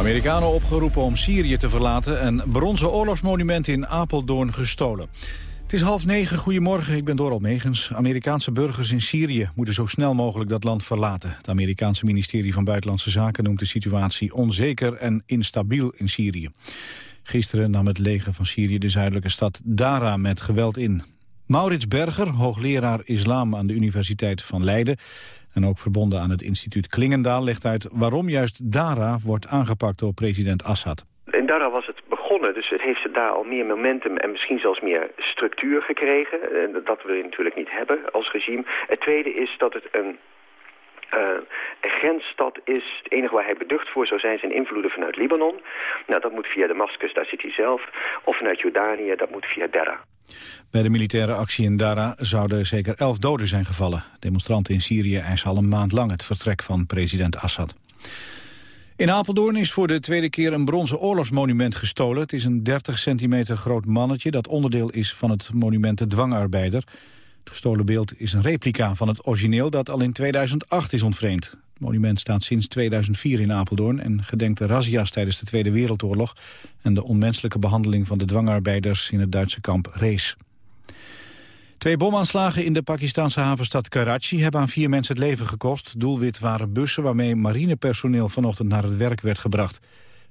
Amerikanen opgeroepen om Syrië te verlaten... en bronzen oorlogsmonument in Apeldoorn gestolen. Het is half negen, goedemorgen, ik ben Doral Megens. Amerikaanse burgers in Syrië moeten zo snel mogelijk dat land verlaten. Het Amerikaanse ministerie van Buitenlandse Zaken noemt de situatie onzeker en instabiel in Syrië. Gisteren nam het leger van Syrië de zuidelijke stad Dara met geweld in. Maurits Berger, hoogleraar islam aan de Universiteit van Leiden... en ook verbonden aan het instituut Klingendaal... legt uit waarom juist Dara wordt aangepakt door president Assad. In Dara was het begonnen, dus het heeft daar al meer momentum en misschien zelfs meer structuur gekregen. En dat wil je natuurlijk niet hebben als regime. Het tweede is dat het uh, een grensstad is, het enige waar hij beducht voor zou zijn, zijn invloeden vanuit Libanon. Nou, dat moet via Damascus, daar zit hij zelf. Of vanuit Jordanië, dat moet via Dara. Bij de militaire actie in Dara zouden zeker elf doden zijn gevallen. Demonstranten in Syrië eisen al een maand lang het vertrek van president Assad. In Apeldoorn is voor de tweede keer een bronzen oorlogsmonument gestolen. Het is een 30 centimeter groot mannetje dat onderdeel is van het monument De Dwangarbeider. Het gestolen beeld is een replica van het origineel dat al in 2008 is ontvreemd. Het monument staat sinds 2004 in Apeldoorn en gedenkt de razzia's tijdens de Tweede Wereldoorlog en de onmenselijke behandeling van de dwangarbeiders in het Duitse kamp Rees. Twee bomaanslagen in de Pakistanse havenstad Karachi hebben aan vier mensen het leven gekost. Doelwit waren bussen waarmee marinepersoneel vanochtend naar het werk werd gebracht.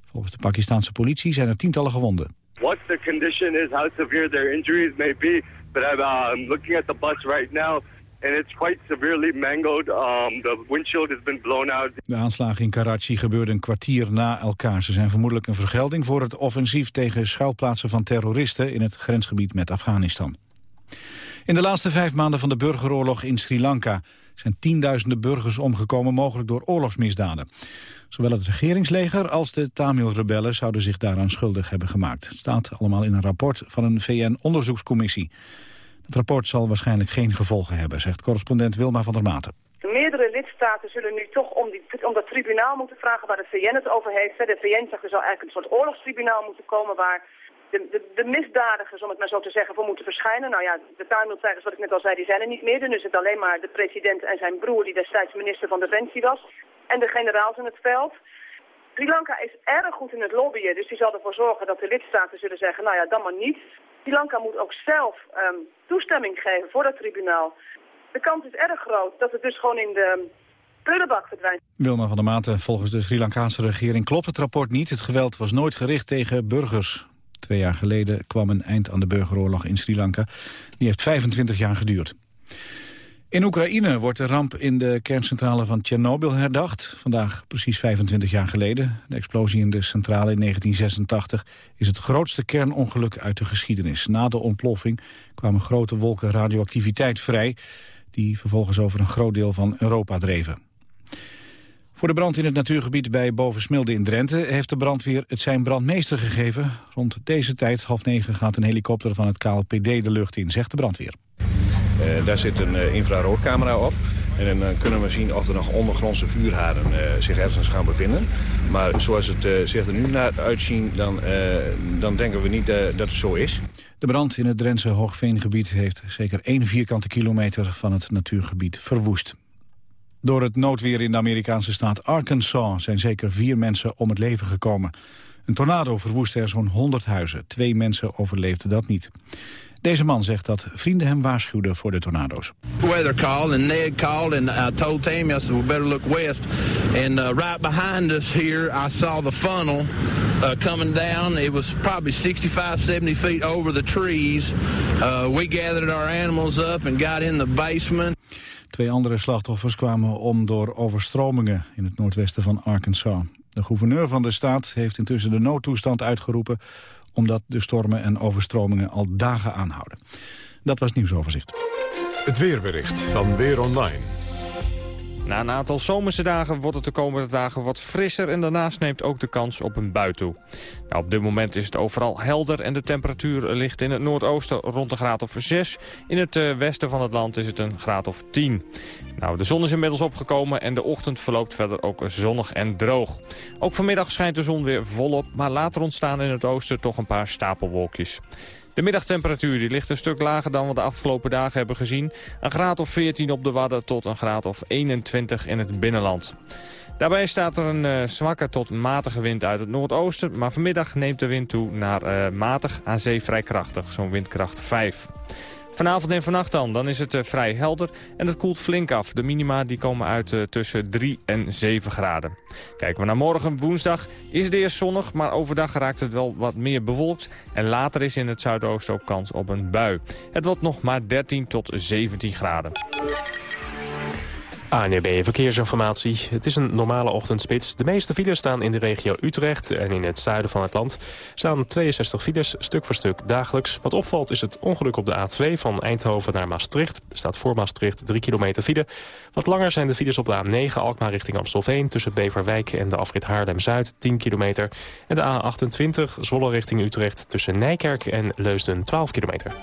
Volgens de Pakistanse politie zijn er tientallen gewonden. What the condition is, how severe their injuries may be, but I'm uh, looking at the bus right now and it's quite severely mangled. Um, the windshield has been blown out. De aanslagen in Karachi gebeurden een kwartier na elkaar. Ze zijn vermoedelijk een vergelding voor het offensief tegen schuilplaatsen van terroristen in het grensgebied met Afghanistan. In de laatste vijf maanden van de burgeroorlog in Sri Lanka zijn tienduizenden burgers omgekomen, mogelijk door oorlogsmisdaden. Zowel het regeringsleger als de Tamil-rebellen zouden zich daaraan schuldig hebben gemaakt. Het staat allemaal in een rapport van een VN-onderzoekscommissie. Het rapport zal waarschijnlijk geen gevolgen hebben, zegt correspondent Wilma van der Maten. De meerdere lidstaten zullen nu toch om, die, om dat tribunaal moeten vragen waar de VN het over heeft. De VN zegt er zou eigenlijk een soort oorlogstribunaal moeten komen waar de, de, de, misdadigers, om het maar zo te zeggen, voor moeten verschijnen. Nou ja, de tuinmiltijgers, wat ik net al zei, die zijn er niet meer. Dan is het alleen maar de president en zijn broer, die destijds minister van Defensie was. En de generaals in het veld. Sri Lanka is erg goed in het lobbyen, dus die zal ervoor zorgen dat de lidstaten zullen zeggen, nou ja, dan maar niet. Sri Lanka moet ook zelf um, toestemming geven voor dat tribunaal. De kans is erg groot dat het dus gewoon in de prullenbak verdwijnt. Wilma van der Maten, volgens de Sri Lankaanse regering klopt het rapport niet. Het geweld was nooit gericht tegen burgers. Twee jaar geleden kwam een eind aan de burgeroorlog in Sri Lanka. Die heeft 25 jaar geduurd. In Oekraïne wordt de ramp in de kerncentrale van Tsjernobyl herdacht. Vandaag precies 25 jaar geleden. De explosie in de centrale in 1986 is het grootste kernongeluk uit de geschiedenis. Na de ontploffing kwamen grote wolken radioactiviteit vrij... die vervolgens over een groot deel van Europa dreven. Voor de brand in het natuurgebied bij Bovensmilde in Drenthe... heeft de brandweer het zijn brandmeester gegeven. Rond deze tijd, half negen, gaat een helikopter van het KLPD de lucht in, zegt de brandweer. Uh, daar zit een uh, infraroodcamera op. En dan uh, kunnen we zien of er nog ondergrondse vuurhaarden zich ergens gaan bevinden. Maar zoals het zich er nu naar uitzien, dan, dan denken we niet dat het zo is. De brand in het Drentse Hoogveengebied heeft zeker één vierkante kilometer van het natuurgebied verwoest. Door het noodweer in de Amerikaanse staat Arkansas zijn zeker vier mensen om het leven gekomen. Een tornado verwoestte er zo'n 100 huizen. Twee mensen overleefden dat niet. Deze man zegt dat vrienden hem waarschuwden voor de tornado's. Weather called and Ned called and I told Tammy I said we better look west. And uh, right behind us here I saw the funnel uh, coming down. It was probably 65, 70 feet over the trees. Uh, we gathered our animals up and got in the basement. Twee andere slachtoffers kwamen om door overstromingen in het noordwesten van Arkansas. De gouverneur van de staat heeft intussen de noodtoestand uitgeroepen... omdat de stormen en overstromingen al dagen aanhouden. Dat was het nieuwsoverzicht. Het weerbericht van Weer Online. Na een aantal zomerse dagen wordt het de komende dagen wat frisser... en daarnaast neemt ook de kans op een bui toe. Nou, op dit moment is het overal helder en de temperatuur ligt in het noordoosten rond een graad of 6. In het eh, westen van het land is het een graad of 10. Nou, de zon is inmiddels opgekomen en de ochtend verloopt verder ook zonnig en droog. Ook vanmiddag schijnt de zon weer volop, maar later ontstaan in het oosten toch een paar stapelwolkjes. De middagtemperatuur die ligt een stuk lager dan we de afgelopen dagen hebben gezien. Een graad of 14 op de Wadden tot een graad of 21 in het binnenland. Daarbij staat er een uh, zwakke tot matige wind uit het noordoosten... maar vanmiddag neemt de wind toe naar uh, matig aan zee vrij krachtig, zo'n windkracht 5. Vanavond en vannacht dan, dan is het uh, vrij helder en het koelt flink af. De minima die komen uit uh, tussen 3 en 7 graden. Kijken we naar morgen, woensdag, is het eerst zonnig... maar overdag raakt het wel wat meer bewolkt... en later is in het zuidoosten ook kans op een bui. Het wordt nog maar 13 tot 17 graden. ANRB Verkeersinformatie. Het is een normale ochtendspits. De meeste files staan in de regio Utrecht en in het zuiden van het land. staan 62 files, stuk voor stuk dagelijks. Wat opvalt is het ongeluk op de A2 van Eindhoven naar Maastricht. Er staat voor Maastricht 3 kilometer file. Wat langer zijn de files op de A9 Alkmaar richting Amstelveen... tussen Beverwijk en de afrit Haarlem-Zuid 10 kilometer. En de A28 Zwolle richting Utrecht tussen Nijkerk en Leusden 12 kilometer.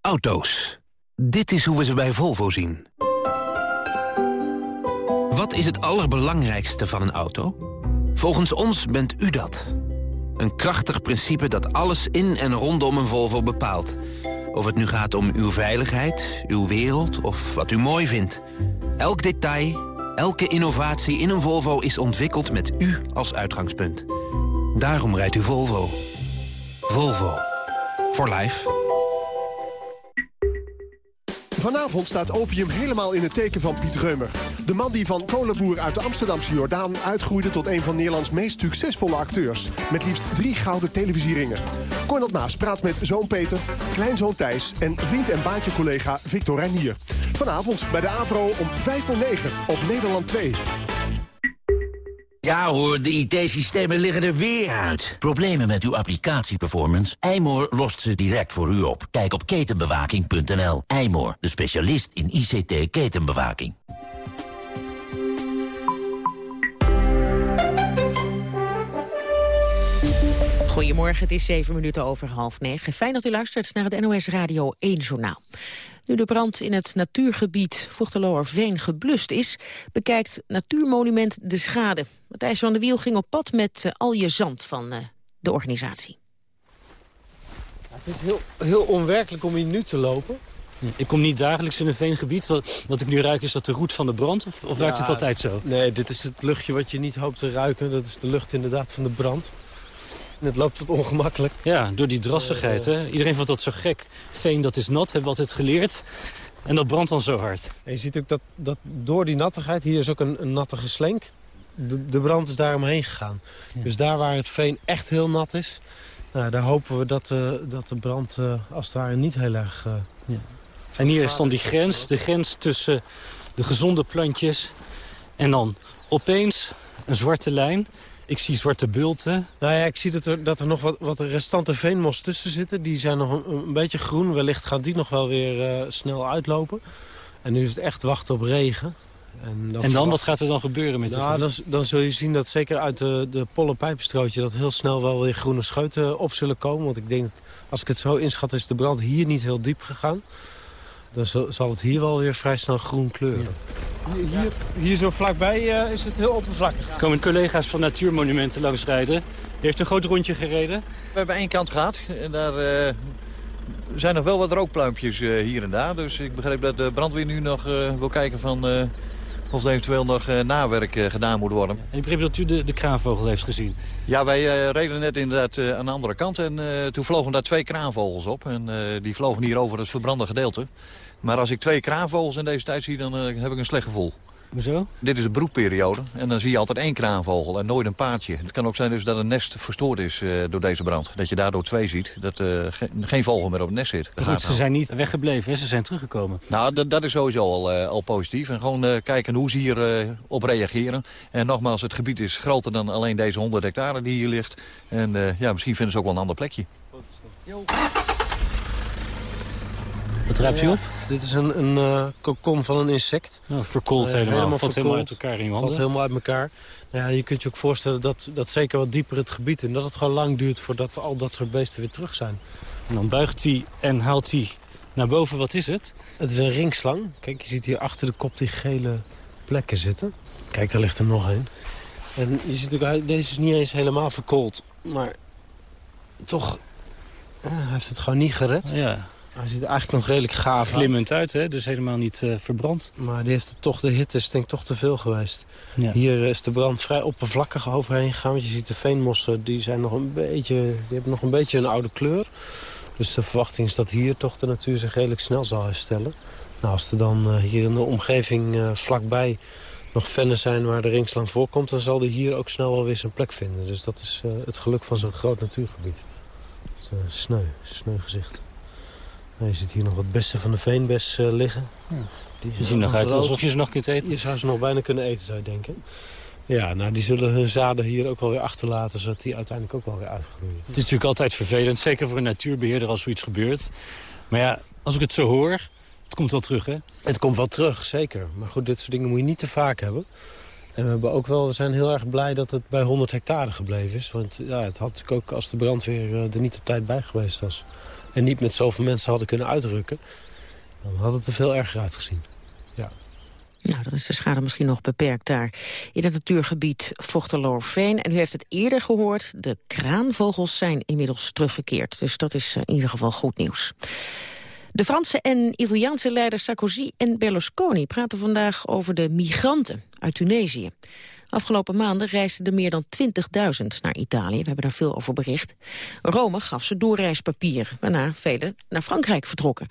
Auto's. Dit is hoe we ze bij Volvo zien. Wat is het allerbelangrijkste van een auto? Volgens ons bent u dat. Een krachtig principe dat alles in en rondom een Volvo bepaalt. Of het nu gaat om uw veiligheid, uw wereld of wat u mooi vindt. Elk detail, elke innovatie in een Volvo is ontwikkeld met u als uitgangspunt. Daarom rijdt u Volvo. Volvo. For life. Vanavond staat opium helemaal in het teken van Piet Reumer. De man die van kolenboer uit de Amsterdamse Jordaan uitgroeide tot een van Nederlands meest succesvolle acteurs. Met liefst drie gouden televisieringen. Cornel Maas praat met zoon Peter, kleinzoon Thijs en vriend en baantje-collega Victor Reinier. Vanavond bij de AVRO om 5 voor 9 op Nederland 2. Ja hoor, de IT-systemen liggen er weer uit. Problemen met uw applicatieperformance? Eymoor lost ze direct voor u op. Kijk op ketenbewaking.nl. Eymoor, de specialist in ICT-ketenbewaking. Goedemorgen, het is zeven minuten over half negen. Fijn dat u luistert naar het NOS Radio 1 Journaal. Nu de brand in het natuurgebied Veen geblust is... bekijkt Natuurmonument de schade. Matthijs van der Wiel ging op pad met uh, al je zand van uh, de organisatie. Het is heel, heel onwerkelijk om hier nu te lopen. Ik kom niet dagelijks in een veengebied. Wat, wat ik nu ruik, is dat de roet van de brand? Of, of ja, ruikt het altijd zo? Nee, dit is het luchtje wat je niet hoopt te ruiken. Dat is de lucht inderdaad van de brand. En het loopt wat ongemakkelijk. Ja, door die drassigheid. Hè? Iedereen vond dat zo gek. Veen, dat is nat, hebben we altijd geleerd. En dat brandt dan zo hard. En je ziet ook dat, dat door die nattigheid... hier is ook een, een natte geslenk. De, de, brand is daar omheen gegaan. Ja. Dus daar waar het veen echt heel nat is... Nou, daar hopen we dat, uh, dat de brand uh, als het ware niet heel erg... Uh, ja. En hier is dan die grens, de grens tussen de gezonde plantjes... en dan opeens een zwarte lijn... Ik zie zwarte bulten. Nou ja, ik zie dat er, dat er nog wat, wat restante veenmos tussen zitten. Die zijn nog een, een beetje groen. Wellicht gaat die nog wel weer uh, snel uitlopen. En nu is het echt wachten op regen. En dan, en dan wat gaat er dan gebeuren met nou, dan, dan zul je zien dat zeker uit de, de pollenpijpenstrootje... dat heel snel wel weer groene scheuten op zullen komen. Want ik denk, dat, als ik het zo inschat, is de brand hier niet heel diep gegaan dan zal het hier wel weer vrij snel groen kleuren. Hier, hier zo vlakbij uh, is het heel oppervlakkig. Er komen collega's van Natuurmonumenten langsrijden. Die heeft een groot rondje gereden. We hebben één kant gehad. En daar uh, zijn nog wel wat rookpluimpjes uh, hier en daar. Dus ik begreep dat de brandweer nu nog wil kijken van... of er eventueel nog nawerk gedaan moet worden. En ik begreep dat u de, de kraanvogel heeft gezien. Ja, wij reden net inderdaad aan de andere kant. En toen vlogen daar twee kraanvogels op. En die vlogen hier over het verbrande gedeelte. Maar als ik twee kraanvogels in deze tijd zie, dan uh, heb ik een slecht gevoel. Hoezo? Dit is de broedperiode en dan zie je altijd één kraanvogel en nooit een paardje. Het kan ook zijn dus dat een nest verstoord is uh, door deze brand. Dat je daardoor twee ziet, dat uh, ge geen vogel meer op het nest zit. Goed, ze zijn niet weggebleven, hè? ze zijn teruggekomen. Nou, dat is sowieso al, al positief. En gewoon kijken hoe ze hier op reageren. En nogmaals, het gebied is groter dan alleen deze 100 hectare die hier ligt. En ja, misschien vinden ze ook wel een ander plekje. Wat ruikt u op? Dit is een, een uh, kokon van een insect. Oh, verkoold Uh, helemaal. helemaal Valt helemaal uit elkaar in je handen. Valt helemaal uit elkaar. Nou ja, je kunt je ook voorstellen dat, dat zeker wat dieper het gebied in... dat het gewoon lang duurt voordat al dat soort beesten weer terug zijn. En dan buigt hij en haalt hij naar boven. Wat is het? Het is een ringslang. Kijk, je ziet hier achter de kop die gele plekken zitten. Kijk, daar ligt er nog een. En je ziet ook, deze is niet eens helemaal verkoold. Maar toch, hij heeft het gewoon niet gered. Ja. Hij ziet er eigenlijk nog redelijk gaaf uit. Glimmend uit, hè? dus helemaal niet eh, verbrand. Maar die heeft toch, de hitte is denk ik toch te veel geweest. Ja. Hier is de brand vrij oppervlakkig overheen gegaan. Want je ziet de veenmossen, die, zijn nog een beetje, die hebben nog een beetje een oude kleur. Dus de verwachting is dat hier toch de natuur zich redelijk snel zal herstellen. Nou, als er dan eh, hier in de omgeving eh, vlakbij nog vennen zijn waar de ringslang voorkomt... dan zal die hier ook snel wel weer zijn plek vinden. Dus dat is het geluk van zo'n groot natuurgebied. Het is, sneu, sneu gezicht. Nou, je ziet hier nog wat bessen van de veenbes eh, liggen. Ja. Die Die zien nog uit alsof je ze nog kunt eten. Je zou ze nog bijna kunnen eten, zou je denken. Ja, nou, die zullen hun zaden hier ook wel weer achterlaten... zodat die uiteindelijk ook wel weer uitgroeien. Het is natuurlijk altijd vervelend, zeker voor een natuurbeheerder als zoiets gebeurt. Maar ja, als ik het zo hoor, het komt wel terug, hè? Het komt wel terug, zeker. Maar goed, dit soort dingen moet je niet te vaak hebben. En we, hebben ook wel, we zijn heel erg blij dat het bij 100 hectare gebleven is. Want ja, het had natuurlijk ook als de brandweer eh, er niet op tijd bij geweest was... en niet met zoveel mensen hadden kunnen uitrukken... dan had het er veel erger uitgezien. Ja. Nou, dan is de schade misschien nog beperkt daar in het natuurgebied Vochteloorveen. En u heeft het eerder gehoord, de kraanvogels zijn inmiddels teruggekeerd. Dus dat is eh, in ieder geval goed nieuws. De Franse en Italiaanse leiders Sarkozy en Berlusconi praten vandaag over de migranten uit Tunesië. Afgelopen maanden reisden er meer dan 20.000 naar Italië. We hebben daar veel over bericht. Rome gaf ze doorreispapier, waarna velen naar Frankrijk vertrokken.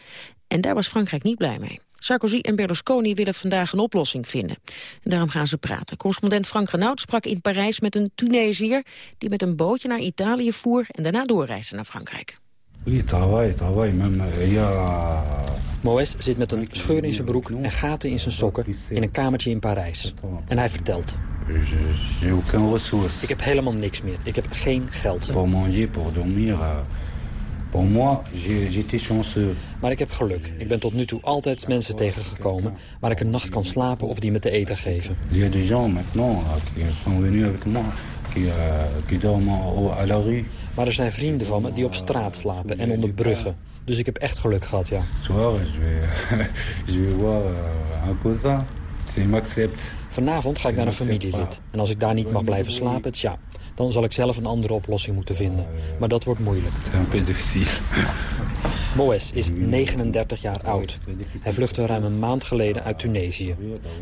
En daar was Frankrijk niet blij mee. Sarkozy en Berlusconi willen vandaag een oplossing vinden. En daarom gaan ze praten. Correspondent Frank Renaud sprak in Parijs met een Tunesiër... die met een bootje naar Italië voer en daarna doorreisde naar Frankrijk. Oui, travail, travail. Même, euh, il y a... Moes zit met een scheur in zijn broek en gaten in zijn sokken in een kamertje in Parijs. En hij vertelt. Ik heb helemaal niks meer. Ik heb geen geld. Pour manger, pour dormir. euh. Maar ik heb geluk. Ik ben tot nu toe altijd mensen tegengekomen... waar ik een nacht kan slapen of die me te eten geven. Euh, euh. Maar er zijn vrienden van me die op straat slapen en onder bruggen. Dus ik heb echt geluk gehad, ja. M'accepte. Vanavond ga ik naar een familielid. En als ik daar niet mag blijven slapen, tja... dan zal ik zelf een andere oplossing moeten vinden. Maar dat wordt moeilijk. Moes is 39 jaar oud. Hij vluchtte ruim een maand geleden uit Tunesië.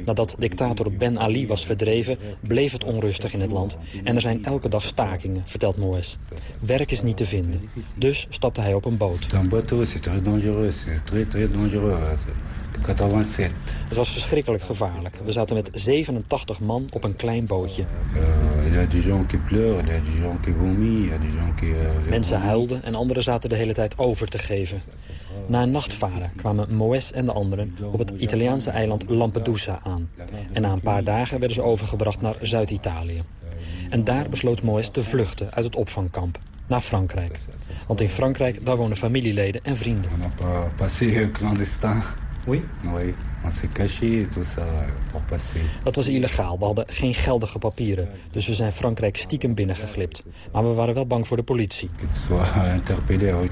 Nadat dictator Ben Ali was verdreven, bleef het onrustig in het land. En er zijn elke dag stakingen, vertelt Moes. Werk is niet te vinden. Dus stapte hij op een boot. Un bateau, c'est très dangereux. C'est très, très dangereux. C'est 87. Het was verschrikkelijk gevaarlijk. We zaten met 87 man op een klein bootje. Mensen huilden en anderen zaten de hele tijd over te geven. Na een nachtvaren kwamen Moes en de anderen op het Italiaanse eiland Lampedusa aan. En na een paar dagen werden ze overgebracht naar Zuid-Italië. En daar besloot Moes te vluchten uit het opvangkamp, naar Frankrijk. Want in Frankrijk, daar wonen familieleden en vrienden. Oui? Oui, on s'est caché et tout ça pour passer. Dat was illegaal, we hadden geen geldige papieren. Dus we zijn Frankrijk stiekem binnengeglipt. Maar we waren wel bang voor de politie.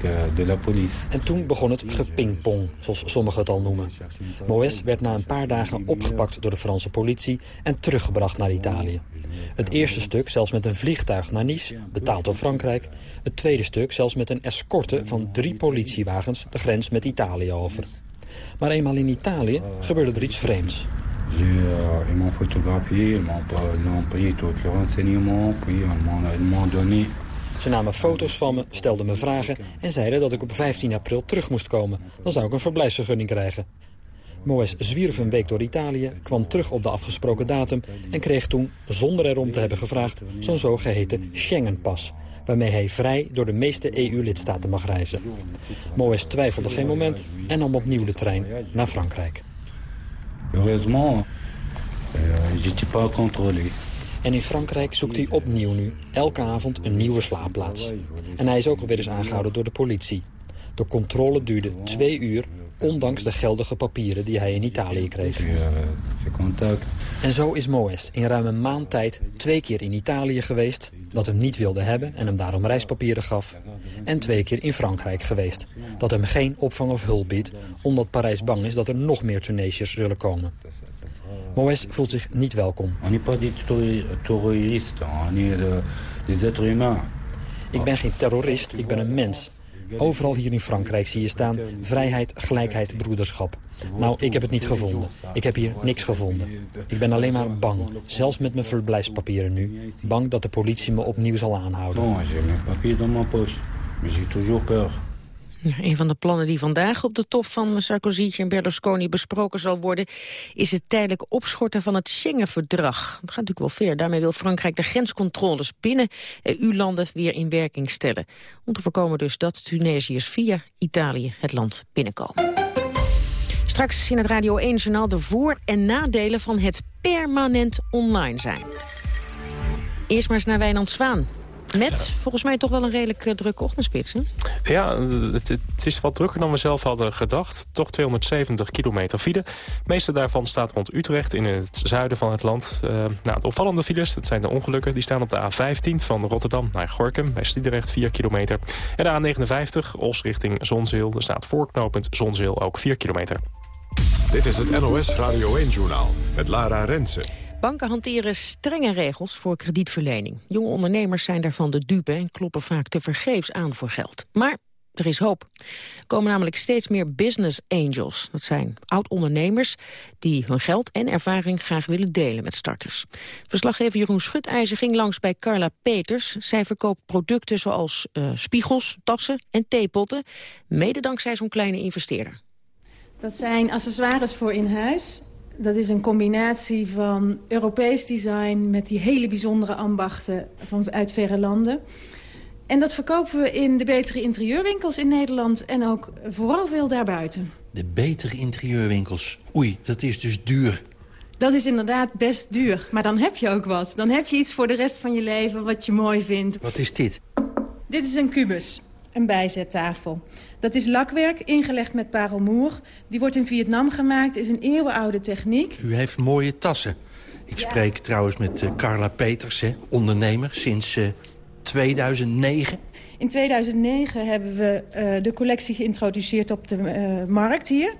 Euh, de la police. En toen begon het gepingpong, zoals sommigen het al noemen. Moes werd na een paar dagen opgepakt door de Franse politie en teruggebracht naar Italië. Het eerste stuk zelfs met een vliegtuig naar Nice, betaald door Frankrijk. Het tweede stuk zelfs met een escorte van drie politiewagens de grens met Italië over. Maar eenmaal in Italië gebeurde er iets vreemds. J'ai, ils m'ont photographié, ils m'ont pas- ils ont pris tous les renseignements, puis ils m'ont donné Ze namen foto's van me, stelden me vragen en zeiden dat ik op 15 april terug moest komen. Dan zou ik een verblijfsvergunning krijgen. Moes zwierf een week door Italië, kwam terug op de afgesproken datum... en kreeg toen, zonder erom te hebben gevraagd, zo'n zogeheten Schengenpas... waarmee hij vrij door de meeste EU-lidstaten mag reizen. Moes twijfelde geen moment en nam opnieuw de trein naar Frankrijk. Heureusement, euh, pas contrôlé. En in Frankrijk zoekt hij opnieuw nu, elke avond een nieuwe slaapplaats. En hij is ook alweer eens aangehouden door de politie. De controle duurde twee uur, ondanks de geldige papieren die hij in Italië kreeg. En zo is Moes in ruim een maand tijd twee keer in Italië geweest... dat hem niet wilde hebben en hem daarom reispapieren gaf. En twee keer in Frankrijk geweest. Dat hem geen opvang of hulp biedt... omdat Parijs bang is dat er nog meer Tunesiërs zullen komen. Moes voelt zich niet welkom. Euh. Ik ben geen terrorist, ik ben een mens. Overal hier in Frankrijk zie je staan vrijheid, gelijkheid, broederschap. Nou, ik heb het niet gevonden. Ik heb hier niks gevonden. Ik ben alleen maar bang, zelfs met mijn verblijfspapieren nu. Bang dat de politie me opnieuw zal aanhouden. Bon, j'ai mes papiers dans ma poche, mais j'ai toujours peur. Een van de plannen die vandaag op de top van Sarkozy en Berlusconi besproken zal worden... is het tijdelijk opschorten van het Schengen-verdrag. Dat gaat natuurlijk wel ver. Daarmee wil Frankrijk de grenscontroles binnen EU-landen weer in werking stellen. Om te voorkomen dus dat Tunesiërs via Italië het land binnenkomen. Straks in het Radio 1-journaal de voor- en nadelen van het permanent online zijn. Eerst maar eens naar Wijnand Zwaan. Met volgens mij toch wel een redelijk uh, drukke ochtendspits, hè? Ja, het, het, is wat drukker dan we zelf hadden gedacht. Toch 270 kilometer file. Het meeste daarvan staat rond Utrecht in het zuiden van het land. Uh, nou, de opvallende files, dat zijn de ongelukken. Die staan op de A15 van Rotterdam naar Gorkum. Bij Sliedrecht 4 kilometer. En de A59, Os richting Zonzeel. Er staat voorknopend Zonzeel ook 4 kilometer. Dit is het NOS Radio 1-journaal met Lara Rensen. Banken hanteren strenge regels voor kredietverlening. Jonge ondernemers zijn daarvan de dupe en kloppen vaak te vergeefs aan voor geld. Maar er is hoop. Er komen namelijk steeds meer business angels. Dat zijn oud-ondernemers die hun geld en ervaring graag willen delen met starters. Verslaggever Jeroen Schutijzer ging langs bij Carla Peters. Zij verkoopt producten zoals uh, spiegels, tassen en theepotten. Mede dankzij zo'n kleine investeerder. Dat zijn accessoires voor in huis dat is een combinatie van Europees design... met die hele bijzondere ambachten van, uit verre landen. En dat verkopen we in de betere interieurwinkels in Nederland... en ook vooral veel daarbuiten. De betere interieurwinkels. Oei, dat is dus duur. Dat is inderdaad best duur. Maar dan heb je ook wat. Dan heb je iets voor de rest van je leven wat je mooi vindt. Wat is dit? Dit is een kubus. Een bijzettafel. Dat is lakwerk, ingelegd met parelmoer. Die wordt in Vietnam gemaakt, is een eeuwenoude techniek. U heeft mooie tassen. Ik ja. spreek trouwens met uh, Carla Peters, hè, ondernemer, sinds uh, 2009. In 2009 hebben we uh, de collectie geïntroduceerd op de markt hier.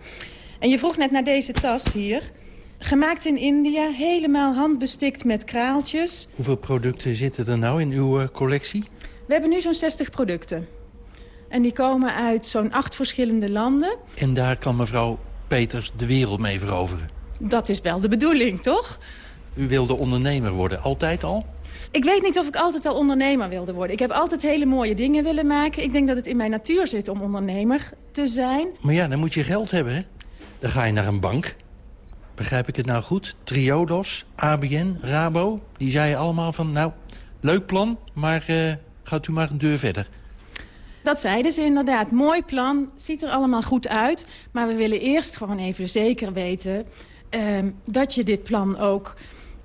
En je vroeg net naar deze tas hier. Gemaakt in India, helemaal handbestikt met kraaltjes. Hoeveel producten zitten er nou in uw collectie? We hebben nu zo'n 60 producten. En die komen uit zo'n acht verschillende landen. En daar kan mevrouw Peters de wereld mee veroveren? Dat is wel de bedoeling, toch? U wilde ondernemer worden, altijd al? Ik weet niet of ik altijd al ondernemer wilde worden. Ik heb altijd hele mooie dingen willen maken. Ik denk dat het in mijn natuur zit om ondernemer te zijn. Maar ja, dan moet je geld hebben, hè? Dan ga je naar een bank. Begrijp ik het nou goed? Triodos, ABN, Rabo. Die zeiden allemaal van, nou, leuk plan, maar uh, gaat u maar een deur verder. Dat zeiden ze inderdaad. Mooi plan, ziet er allemaal goed uit. Maar we willen eerst gewoon even zeker weten... Uh, dat je dit plan ook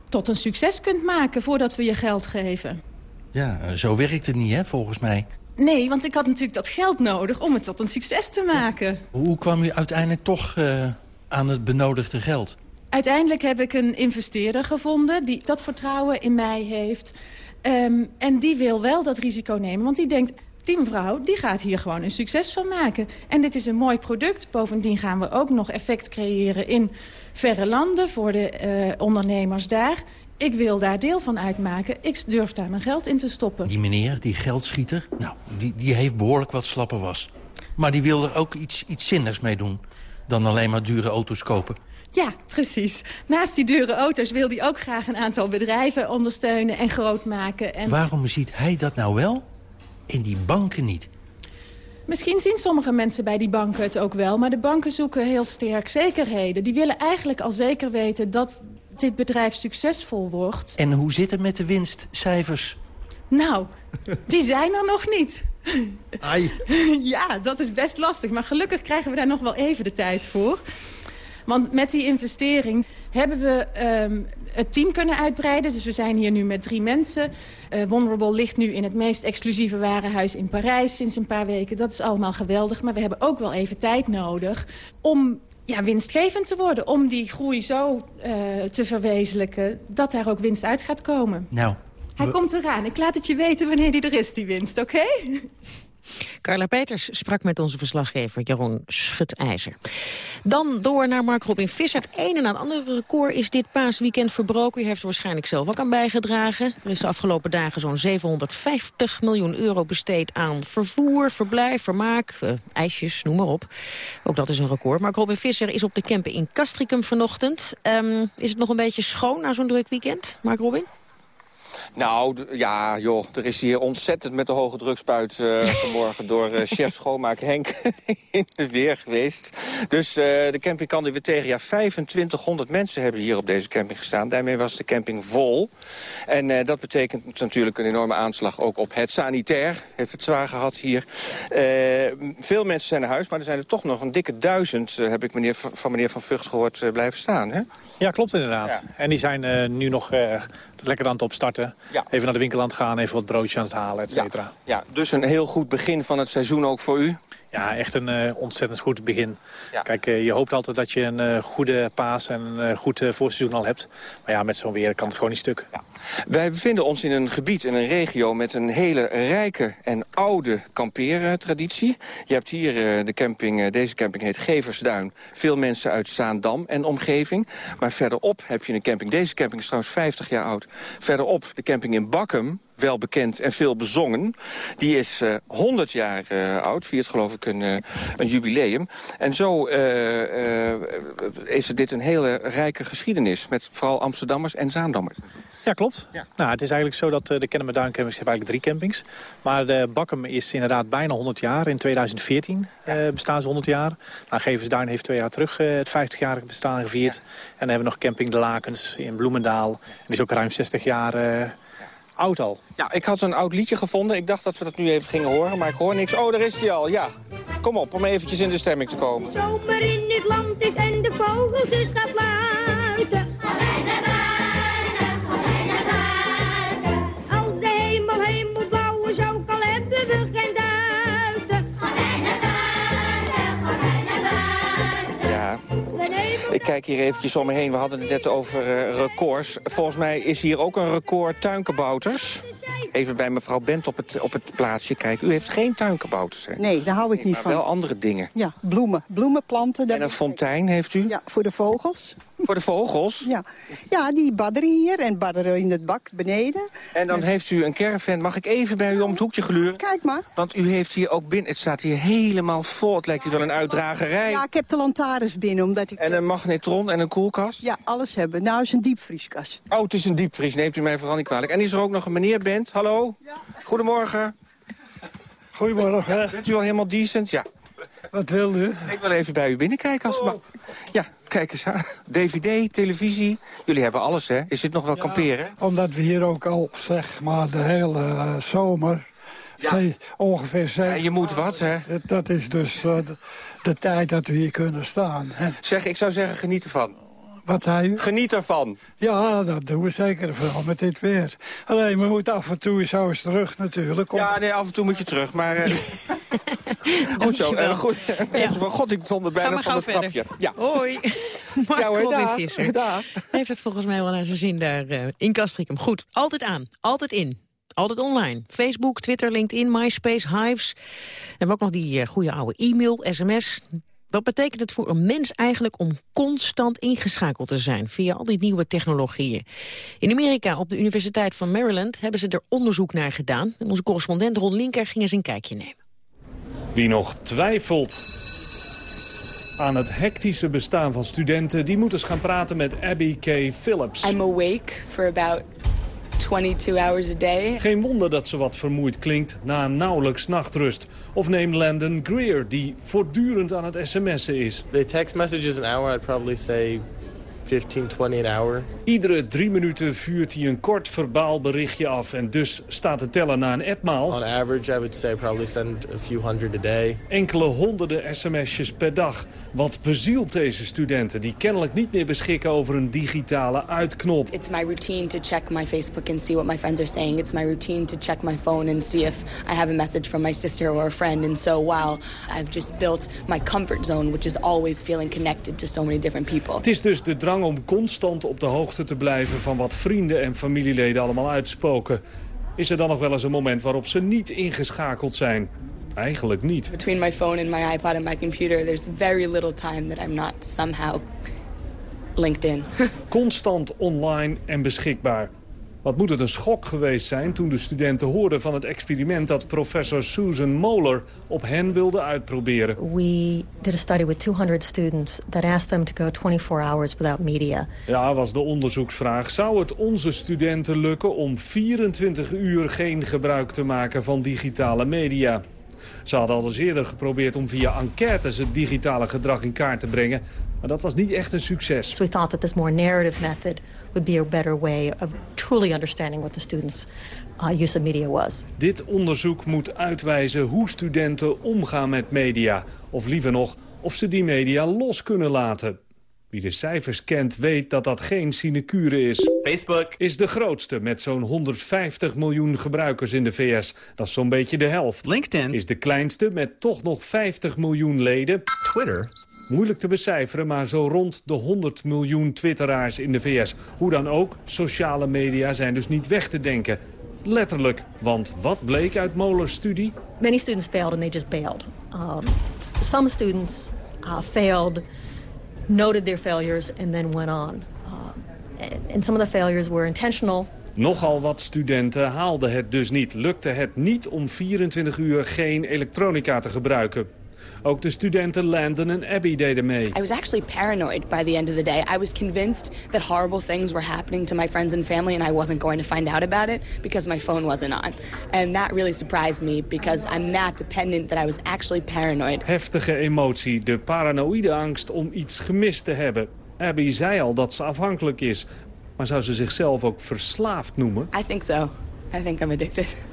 tot een succes kunt maken... voordat we je geld geven. Ja, zo werkt het niet, hè, volgens mij. Nee, want ik had natuurlijk dat geld nodig om het tot een succes te maken. Hoe kwam u uiteindelijk toch uh, aan het benodigde geld? Uiteindelijk heb ik een investeerder gevonden die dat vertrouwen in mij heeft. Um, en die wil wel dat risico nemen, want die denkt die mevrouw die gaat hier gewoon een succes van maken. En dit is een mooi product. Bovendien gaan we ook nog effect creëren in verre landen... voor de uh, ondernemers daar. Ik wil daar deel van uitmaken. Ik durf daar mijn geld in te stoppen. Die meneer, die geldschieter, nou, die, die heeft behoorlijk wat slappe was. Maar die wil er ook iets, iets zinnigs mee doen. Dan alleen maar dure auto's kopen. Ja, precies. Naast die dure auto's wil hij ook graag een aantal bedrijven ondersteunen en groot maken. En... Waarom ziet hij dat nou wel in die banken niet? Misschien zien sommige mensen bij die banken het ook wel... maar de banken zoeken heel sterk zekerheden. Die willen eigenlijk al zeker weten dat dit bedrijf succesvol wordt. En hoe zit het met de winstcijfers? Nou, die zijn er nog niet. Ai. Ja, dat is best lastig. Maar gelukkig krijgen we daar nog wel even de tijd voor. Want met die investering hebben we um, het team kunnen uitbreiden. Dus we zijn hier nu met drie mensen. Uh, Vulnerable ligt nu in het meest exclusieve warenhuis in Parijs sinds een paar weken. Dat is allemaal geweldig. Maar we hebben ook wel even tijd nodig om ja, winstgevend te worden. Om die groei zo uh, te verwezenlijken dat daar ook winst uit gaat komen. Nou, Hij komt eraan. Ik laat het je weten wanneer die er is, die winst, oké? Carla Peters sprak met onze verslaggever Jeroen Schutijzer. Dan door naar Mark Robin Visser. Het ene na het andere record is dit paasweekend verbroken. U heeft er waarschijnlijk zelf ook aan bijgedragen. Er is de afgelopen dagen zo'n 750 miljoen euro besteed aan vervoer, verblijf, vermaak, uh, ijsjes, noem maar op. Ook dat is een record. Mark Robin Visser is op de camper in Castricum vanochtend. Um, is het nog een beetje schoon na zo'n druk weekend, Mark Robin? Nou, ja, joh, er is hier ontzettend met de hoge drukspuit uh, vanmorgen... door uh, chef schoonmaak Henk in de weer geweest. Dus uh, de camping kan er weer tegen. Ja, 2500 mensen hebben hier op deze camping gestaan. Daarmee was de camping vol. En dat betekent natuurlijk een enorme aanslag ook op het sanitair. Heeft het zwaar gehad hier. veel mensen zijn naar huis, maar er zijn er toch nog een dikke duizend... heb ik meneer, van meneer Van Vught gehoord blijven staan, hè? Ja, klopt inderdaad. Ja. En die zijn nu nog lekker aan het opstarten. Ja. Even naar de winkel aan het gaan, even wat broodjes aan het halen, et cetera. Ja. ja, dus een heel goed begin van het seizoen ook voor u? Ja, echt een uh, ontzettend goed begin. Ja. Kijk, uh, je hoopt altijd dat je een uh, goede paas en een goed voorseizoen al hebt. Maar ja, met zo'n weer kan het gewoon niet stuk. Ja. Wij bevinden ons in een gebied, in een regio met een hele rijke en oude kampeertraditie. Je hebt hier de camping, deze camping heet Geversduin. Veel mensen uit Zaandam en omgeving. Maar verderop heb je een camping, deze camping is trouwens 50 jaar oud. Verderop de camping in Bakkum, wel bekend en veel bezongen. Die is uh, 100 jaar uh, oud, viert geloof ik een, uh, een jubileum. En zo is dit een hele rijke geschiedenis... met vooral Amsterdammers en Zaandammers. Ja, klopt. Ja. Nou, het is eigenlijk zo dat de Kennemer Duin campings hebben eigenlijk drie campings. Maar de Bakkum is inderdaad bijna 100 jaar. In 2014 ja. bestaan ze 100 jaar. Nou, Geversduin heeft twee jaar terug het 50-jarig bestaan gevierd. Ja. En dan hebben we nog camping De Lakens in Bloemendaal. En die is ook ruim 60 jaar oud al. Ja, ik had een oud liedje gevonden. Ik dacht dat we dat nu even gingen horen, maar ik hoor niks. Oh, daar is hij al, ja. Kom op, om eventjes in de stemming te komen. Zomer in dit land is en de vogels is gaan fluiten. Alleen naar buiten, alleen naar buiten. Als de hemel hemelblauw is, ook al hebben we geen Ik kijk hier eventjes om me heen. We hadden het net over uh, records. Volgens mij is hier ook een record tuinkabouters. Even bij mevrouw Bent op het, op het plaatsje kijken. U heeft geen tuinkabouters, hè? Nee, daar hou ik niet maar van. wel andere dingen. Ja, bloemen. Bloemenplanten. En een fontein heeft u? Ja, voor de vogels. Voor de vogels? Ja, ja die badderen hier en badderen in het bak beneden. En dan heeft u een caravan. Mag ik even bij u om het hoekje gluren? Kijk maar. Want u heeft hier ook binnen... Het staat hier helemaal vol. Het lijkt hier wel een uitdragerij. Ja, ik heb de lantaarns binnen. Omdat ik... En een magnetron en een koelkast? Ja, alles hebben. Nou, is een diepvrieskast. Oh, het is een diepvries. Neemt u mij vooral niet kwalijk. En is er ook nog een meneer Bent? Hallo? Ja. Goedemorgen. Goedemorgen. Bent u al helemaal decent? Ja. Wat wil u? Ik wil even bij u binnenkijken als oh. Ja, kijk eens aan. DVD, televisie. Jullie hebben alles, hè? Is dit nog wel ja, kamperen? Omdat we hier ook al, zeg maar, de hele uh, zomer... Ja. ongeveer zijn. Ja, je moet wat, hè? Dat is dus uh, de, de, tijd dat we hier kunnen staan. Hè? Zeg, ik zou zeggen, geniet ervan. Wat zei u? Geniet ervan. Ja, dat doen we zeker wel met dit weer. Alleen, we moeten af en toe zo eens terug natuurlijk. Om... Ja, nee, af en toe moet je terug, maar... Uh... goed zo. Uh, goed. Ja. God, ik stond er bijna van het trapje. Ja. Hoi. Mark ja, hoor, daar, Visser. Daar. Heeft het volgens mij wel naar zijn zin daar uh, in Castricum. Goed, altijd aan, altijd in. Altijd online. Facebook, Twitter, LinkedIn, MySpace, Hives. En we hebben ook nog die uh, goede oude e-mail, sms. Wat betekent het voor een mens eigenlijk om constant ingeschakeld te zijn via al die nieuwe technologieën? In Amerika op de Universiteit van Maryland hebben ze er onderzoek naar gedaan. En onze correspondent Ron Linker ging eens een kijkje nemen. Wie nog twijfelt aan het hectische bestaan van studenten... die moet eens gaan praten met Abby K. Phillips. I'm awake for about 22 hours a day. Geen wonder dat ze wat vermoeid klinkt na een nauwelijks nachtrust. Of neem Landon Greer, die voortdurend aan het sms'en is. The text message is an hour, I'd probably say 15, 20 an hour. Iedere drie minuten vuurt hij een kort verbaal berichtje af en dus staat de teller na een etmaal. On average, I would say probably send a few hundred a day. Enkele honderden sms'jes per dag. Wat bezielt deze studenten die kennelijk niet meer beschikken over een digitale uitknop. It's my routine to check my Facebook and see what my friends are saying. It's my routine to check my phone and see if I have a message from my sister or a friend. And so while I've just built my comfort zone, which is always feeling connected to so many different people. Het is dus de drang om constant op de hoogte te blijven van wat vrienden en familieleden allemaal uitspoken. Is er dan nog wel eens een moment waarop ze niet ingeschakeld zijn? Eigenlijk niet. Between my phone and my iPod and my computer, there's very little time that I'm not somehow. Constant online en beschikbaar. Wat moet het een schok geweest zijn toen de studenten hoorden van het experiment dat professor Susan Moller op hen wilde uitproberen. We did a study with 200 students that asked them to go 24 hours without media. Ja, was de onderzoeksvraag. Zou het onze studenten lukken om 24 uur geen gebruik te maken van digitale media? Ze hadden al eens eerder geprobeerd om via enquêtes het digitale gedrag in kaart te brengen. Maar dat was niet echt een succes. So we thought that this more narrative method would be a better way of truly understanding what the students' uh, use of media was. Dit onderzoek moet uitwijzen hoe studenten omgaan met media. Of liever nog, of ze die media los kunnen laten. Wie de cijfers kent weet dat dat geen sinecure is. Facebook is de grootste met zo'n 150 miljoen gebruikers in de VS. Dat is zo'n beetje de helft. LinkedIn is de kleinste met toch nog 50 miljoen leden. Twitter Moeilijk te becijferen, maar zo rond de 100 miljoen twitteraars in de VS. Hoe dan ook, sociale media zijn dus niet weg te denken. Letterlijk, want wat bleek uit Mollers studie? Many students failed and they just bailed. Um, some students uh, failed, noted their failures and then went on. Uh, and some of the failures were intentional. Nogal wat studenten haalden het dus niet. Lukte het niet om 24 uur geen elektronica te gebruiken. Ook de studenten Landon en Abby deden mee. I was actually paranoid by the end of the day. I was convinced that horrible things were happening to my friends and family and I wasn't going to find out about it because my phone wasn't on. And that really surprised me because I'm that dependent that I was actually paranoid. Heftige emotie, de paranoïde angst om iets gemist te hebben. Abby zei al dat ze afhankelijk is. Maar zou ze zichzelf ook verslaafd noemen? I think so. I think I'm addicted.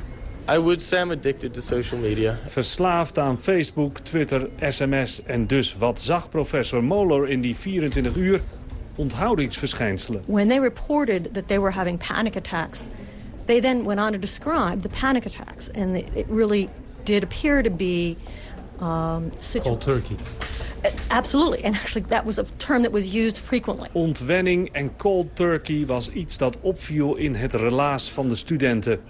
I would say I'm addicted to social media. Verslaafd aan Facebook, Twitter, sms en dus wat zag professor Moller in die 24 uur? Onthoudingsverschijnselen. When they reported that they were having panic attacks, they then went on to describe the panic attacks. And it really did appear to be... Um, Cold turkey. Absolutely. And actually that was a term that was used frequently. Ontwenning en cold turkey was iets dat opviel in het relaas van de studenten.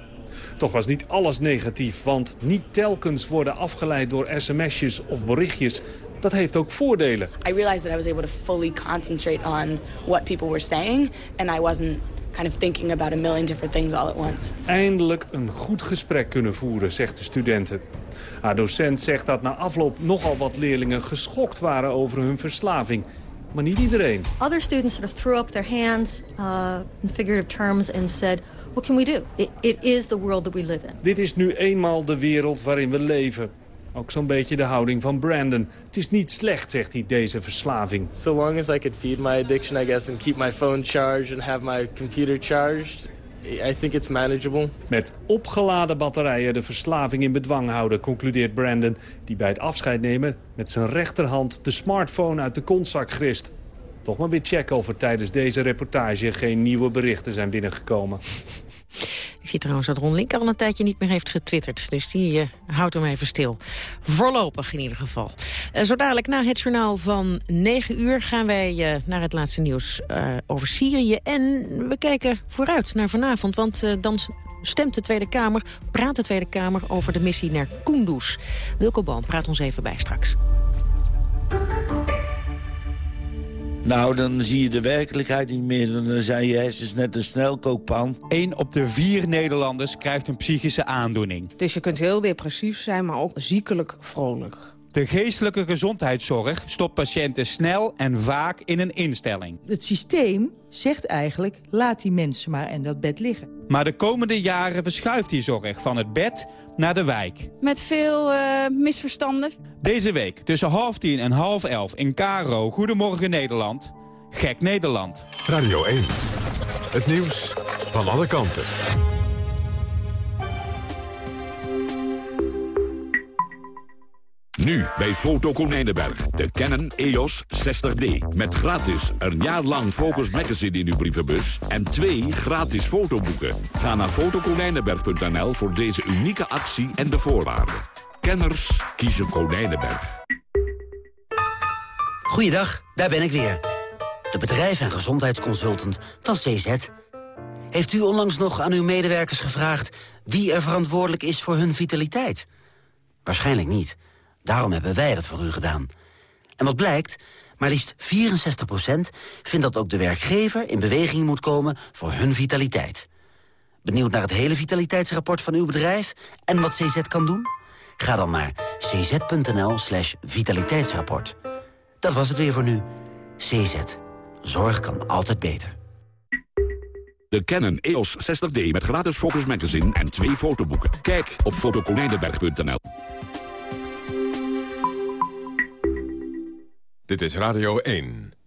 Toch was niet alles negatief, want niet telkens worden afgeleid door sms'jes of berichtjes. Dat heeft ook voordelen. I realized that I was able to fully concentrate on what people were saying and I wasn't kind of thinking about a million different things all at once. Eindelijk een goed gesprek kunnen voeren, zegt de studenten. Haar docent zegt dat na afloop nogal wat leerlingen geschokt waren over hun verslaving. Maar niet iedereen. Other students sort of threw up their hands uh, in figurative terms and said, what can we do? It, it is the world that we live in. Dit is nu eenmaal de wereld waarin we leven. Ook zo'n beetje de houding van Brandon. Het is niet slecht, zegt hij, deze verslaving. So long as I could feed my addiction, I guess, and keep my phone charged and have my computer charged, I think it's manageable. Met opgeladen batterijen de verslaving in bedwang houden, concludeert Brandon... die bij het afscheid nemen met zijn rechterhand de smartphone uit de kontzak grist. Toch maar weer checken of er tijdens deze reportage geen nieuwe berichten zijn binnengekomen. Ik zie trouwens dat Ron Link al een tijdje niet meer heeft getwitterd. Dus die uh, houdt hem even stil. Voorlopig in ieder geval. Uh, zo dadelijk na het journaal van 9 uur gaan wij uh, naar het laatste nieuws over Syrië. En we kijken vooruit naar vanavond. Want dan stemt de Tweede Kamer, praat de Tweede Kamer over de missie naar Kunduz. Wilco Boom praat ons even bij straks. Nou, dan zie je de werkelijkheid niet meer. Dan zijn je hersens net een snelkookpan. Eén op de vier Nederlanders krijgt een psychische aandoening. Dus je kunt heel depressief zijn, maar ook ziekelijk vrolijk. De geestelijke gezondheidszorg stopt patiënten snel en vaak in een instelling. Het systeem zegt eigenlijk, laat die mensen maar in dat bed liggen. Maar de komende jaren verschuift die zorg van het bed naar de wijk. Met veel uh, misverstanden. Deze week tussen half tien en half elf in Karo Goedemorgen Nederland... Gek Nederland. Radio 1. Het nieuws van alle kanten. Nu bij Foto Konijnenberg. De Canon EOS 60D. Met gratis een jaar lang Focus Magazine in uw brievenbus. En twee gratis fotoboeken. Ga naar fotokonijnenberg.nl voor deze unieke actie en de voorwaarden. Kenners kiezen Konijnenberg. Goeiedag, daar ben ik weer. De bedrijf- en gezondheidsconsultant van CZ. Heeft u onlangs nog aan uw medewerkers gevraagd... wie er verantwoordelijk is voor hun vitaliteit? Waarschijnlijk niet. Daarom hebben wij dat voor u gedaan. En wat blijkt? Maar liefst 64% vindt dat ook de werkgever in beweging moet komen voor hun vitaliteit. Benieuwd naar het hele vitaliteitsrapport van uw bedrijf en wat CZ kan doen? Ga dan naar cz.nl slash vitaliteitsrapport. Dat was het weer voor nu. CZ. Zorg kan altijd beter. De Canon EOS 60D met gratis Focus Magazine en twee fotoboeken. Kijk op fotokonijnenberg.nl. Dit is Radio 1.